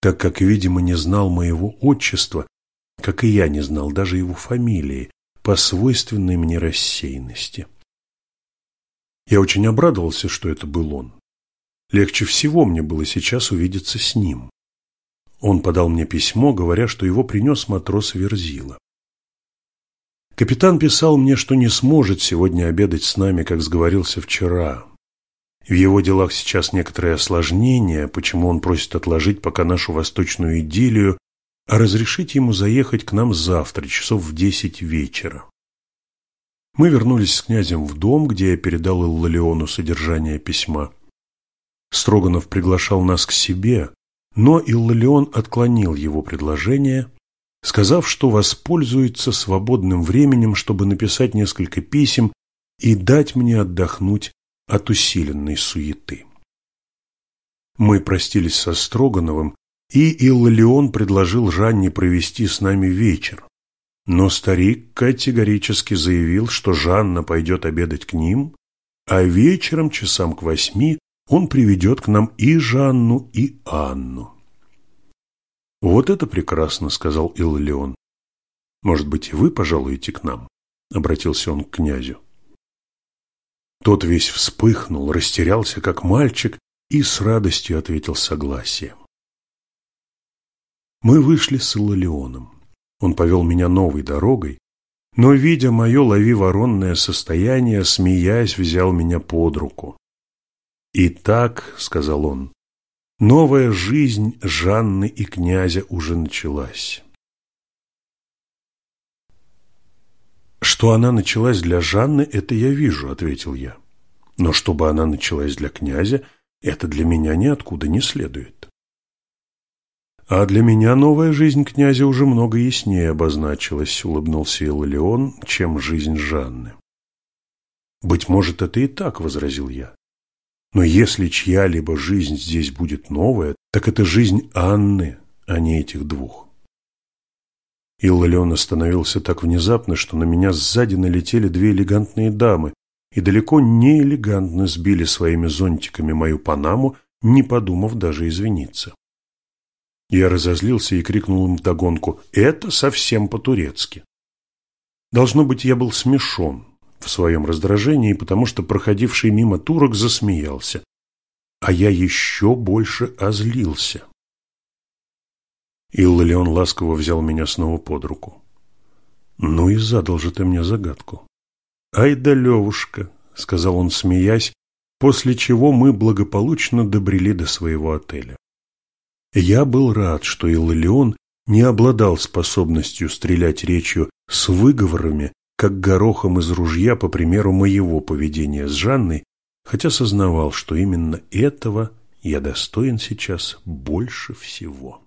так как, видимо, не знал моего отчества, как и я не знал даже его фамилии, по свойственной мне рассеянности. Я очень обрадовался, что это был он. Легче всего мне было сейчас увидеться с ним. Он подал мне письмо, говоря, что его принес матрос Верзила. Капитан писал мне, что не сможет сегодня обедать с нами, как сговорился вчера. В его делах сейчас некоторые осложнения, почему он просит отложить пока нашу восточную идиллию, разрешить ему заехать к нам завтра, часов в десять вечера. Мы вернулись с князем в дом, где я передал Иллалиону содержание письма. Строганов приглашал нас к себе, но Иллалион отклонил его предложение, сказав, что воспользуется свободным временем, чтобы написать несколько писем и дать мне отдохнуть от усиленной суеты. Мы простились со Строгановым, и Иллалион предложил Жанне провести с нами вечер. Но старик категорически заявил, что Жанна пойдет обедать к ним, а вечером часам к восьми он приведет к нам и Жанну, и Анну. «Вот это прекрасно», — сказал Иллион. «Может быть, и вы пожалуете к нам?» — обратился он к князю. Тот весь вспыхнул, растерялся, как мальчик, и с радостью ответил согласием. Мы вышли с Иллионом. Он повел меня новой дорогой, но, видя мое лови-воронное состояние, смеясь, взял меня под руку. «Итак», — сказал он, — «новая жизнь Жанны и князя уже началась». «Что она началась для Жанны, это я вижу», — ответил я. «Но чтобы она началась для князя, это для меня ниоткуда не следует». «А для меня новая жизнь князя уже много яснее обозначилась», — улыбнулся Иллион, — «чем жизнь Жанны». «Быть может, это и так», — возразил я. Но если чья-либо жизнь здесь будет новая, так это жизнь Анны, а не этих двух. Иллион остановился так внезапно, что на меня сзади налетели две элегантные дамы и далеко не элегантно сбили своими зонтиками мою панаму, не подумав даже извиниться. Я разозлился и крикнул им вдогонку «Это совсем по-турецки». Должно быть, я был смешон в своем раздражении, потому что проходивший мимо турок засмеялся, а я еще больше озлился. Иллалион ласково взял меня снова под руку. «Ну и задал же ты мне загадку». «Ай да, Левушка», — сказал он, смеясь, после чего мы благополучно добрели до своего отеля. Я был рад, что Иллалион не обладал способностью стрелять речью с выговорами, как горохом из ружья, по примеру моего поведения с Жанной, хотя сознавал, что именно этого я достоин сейчас больше всего.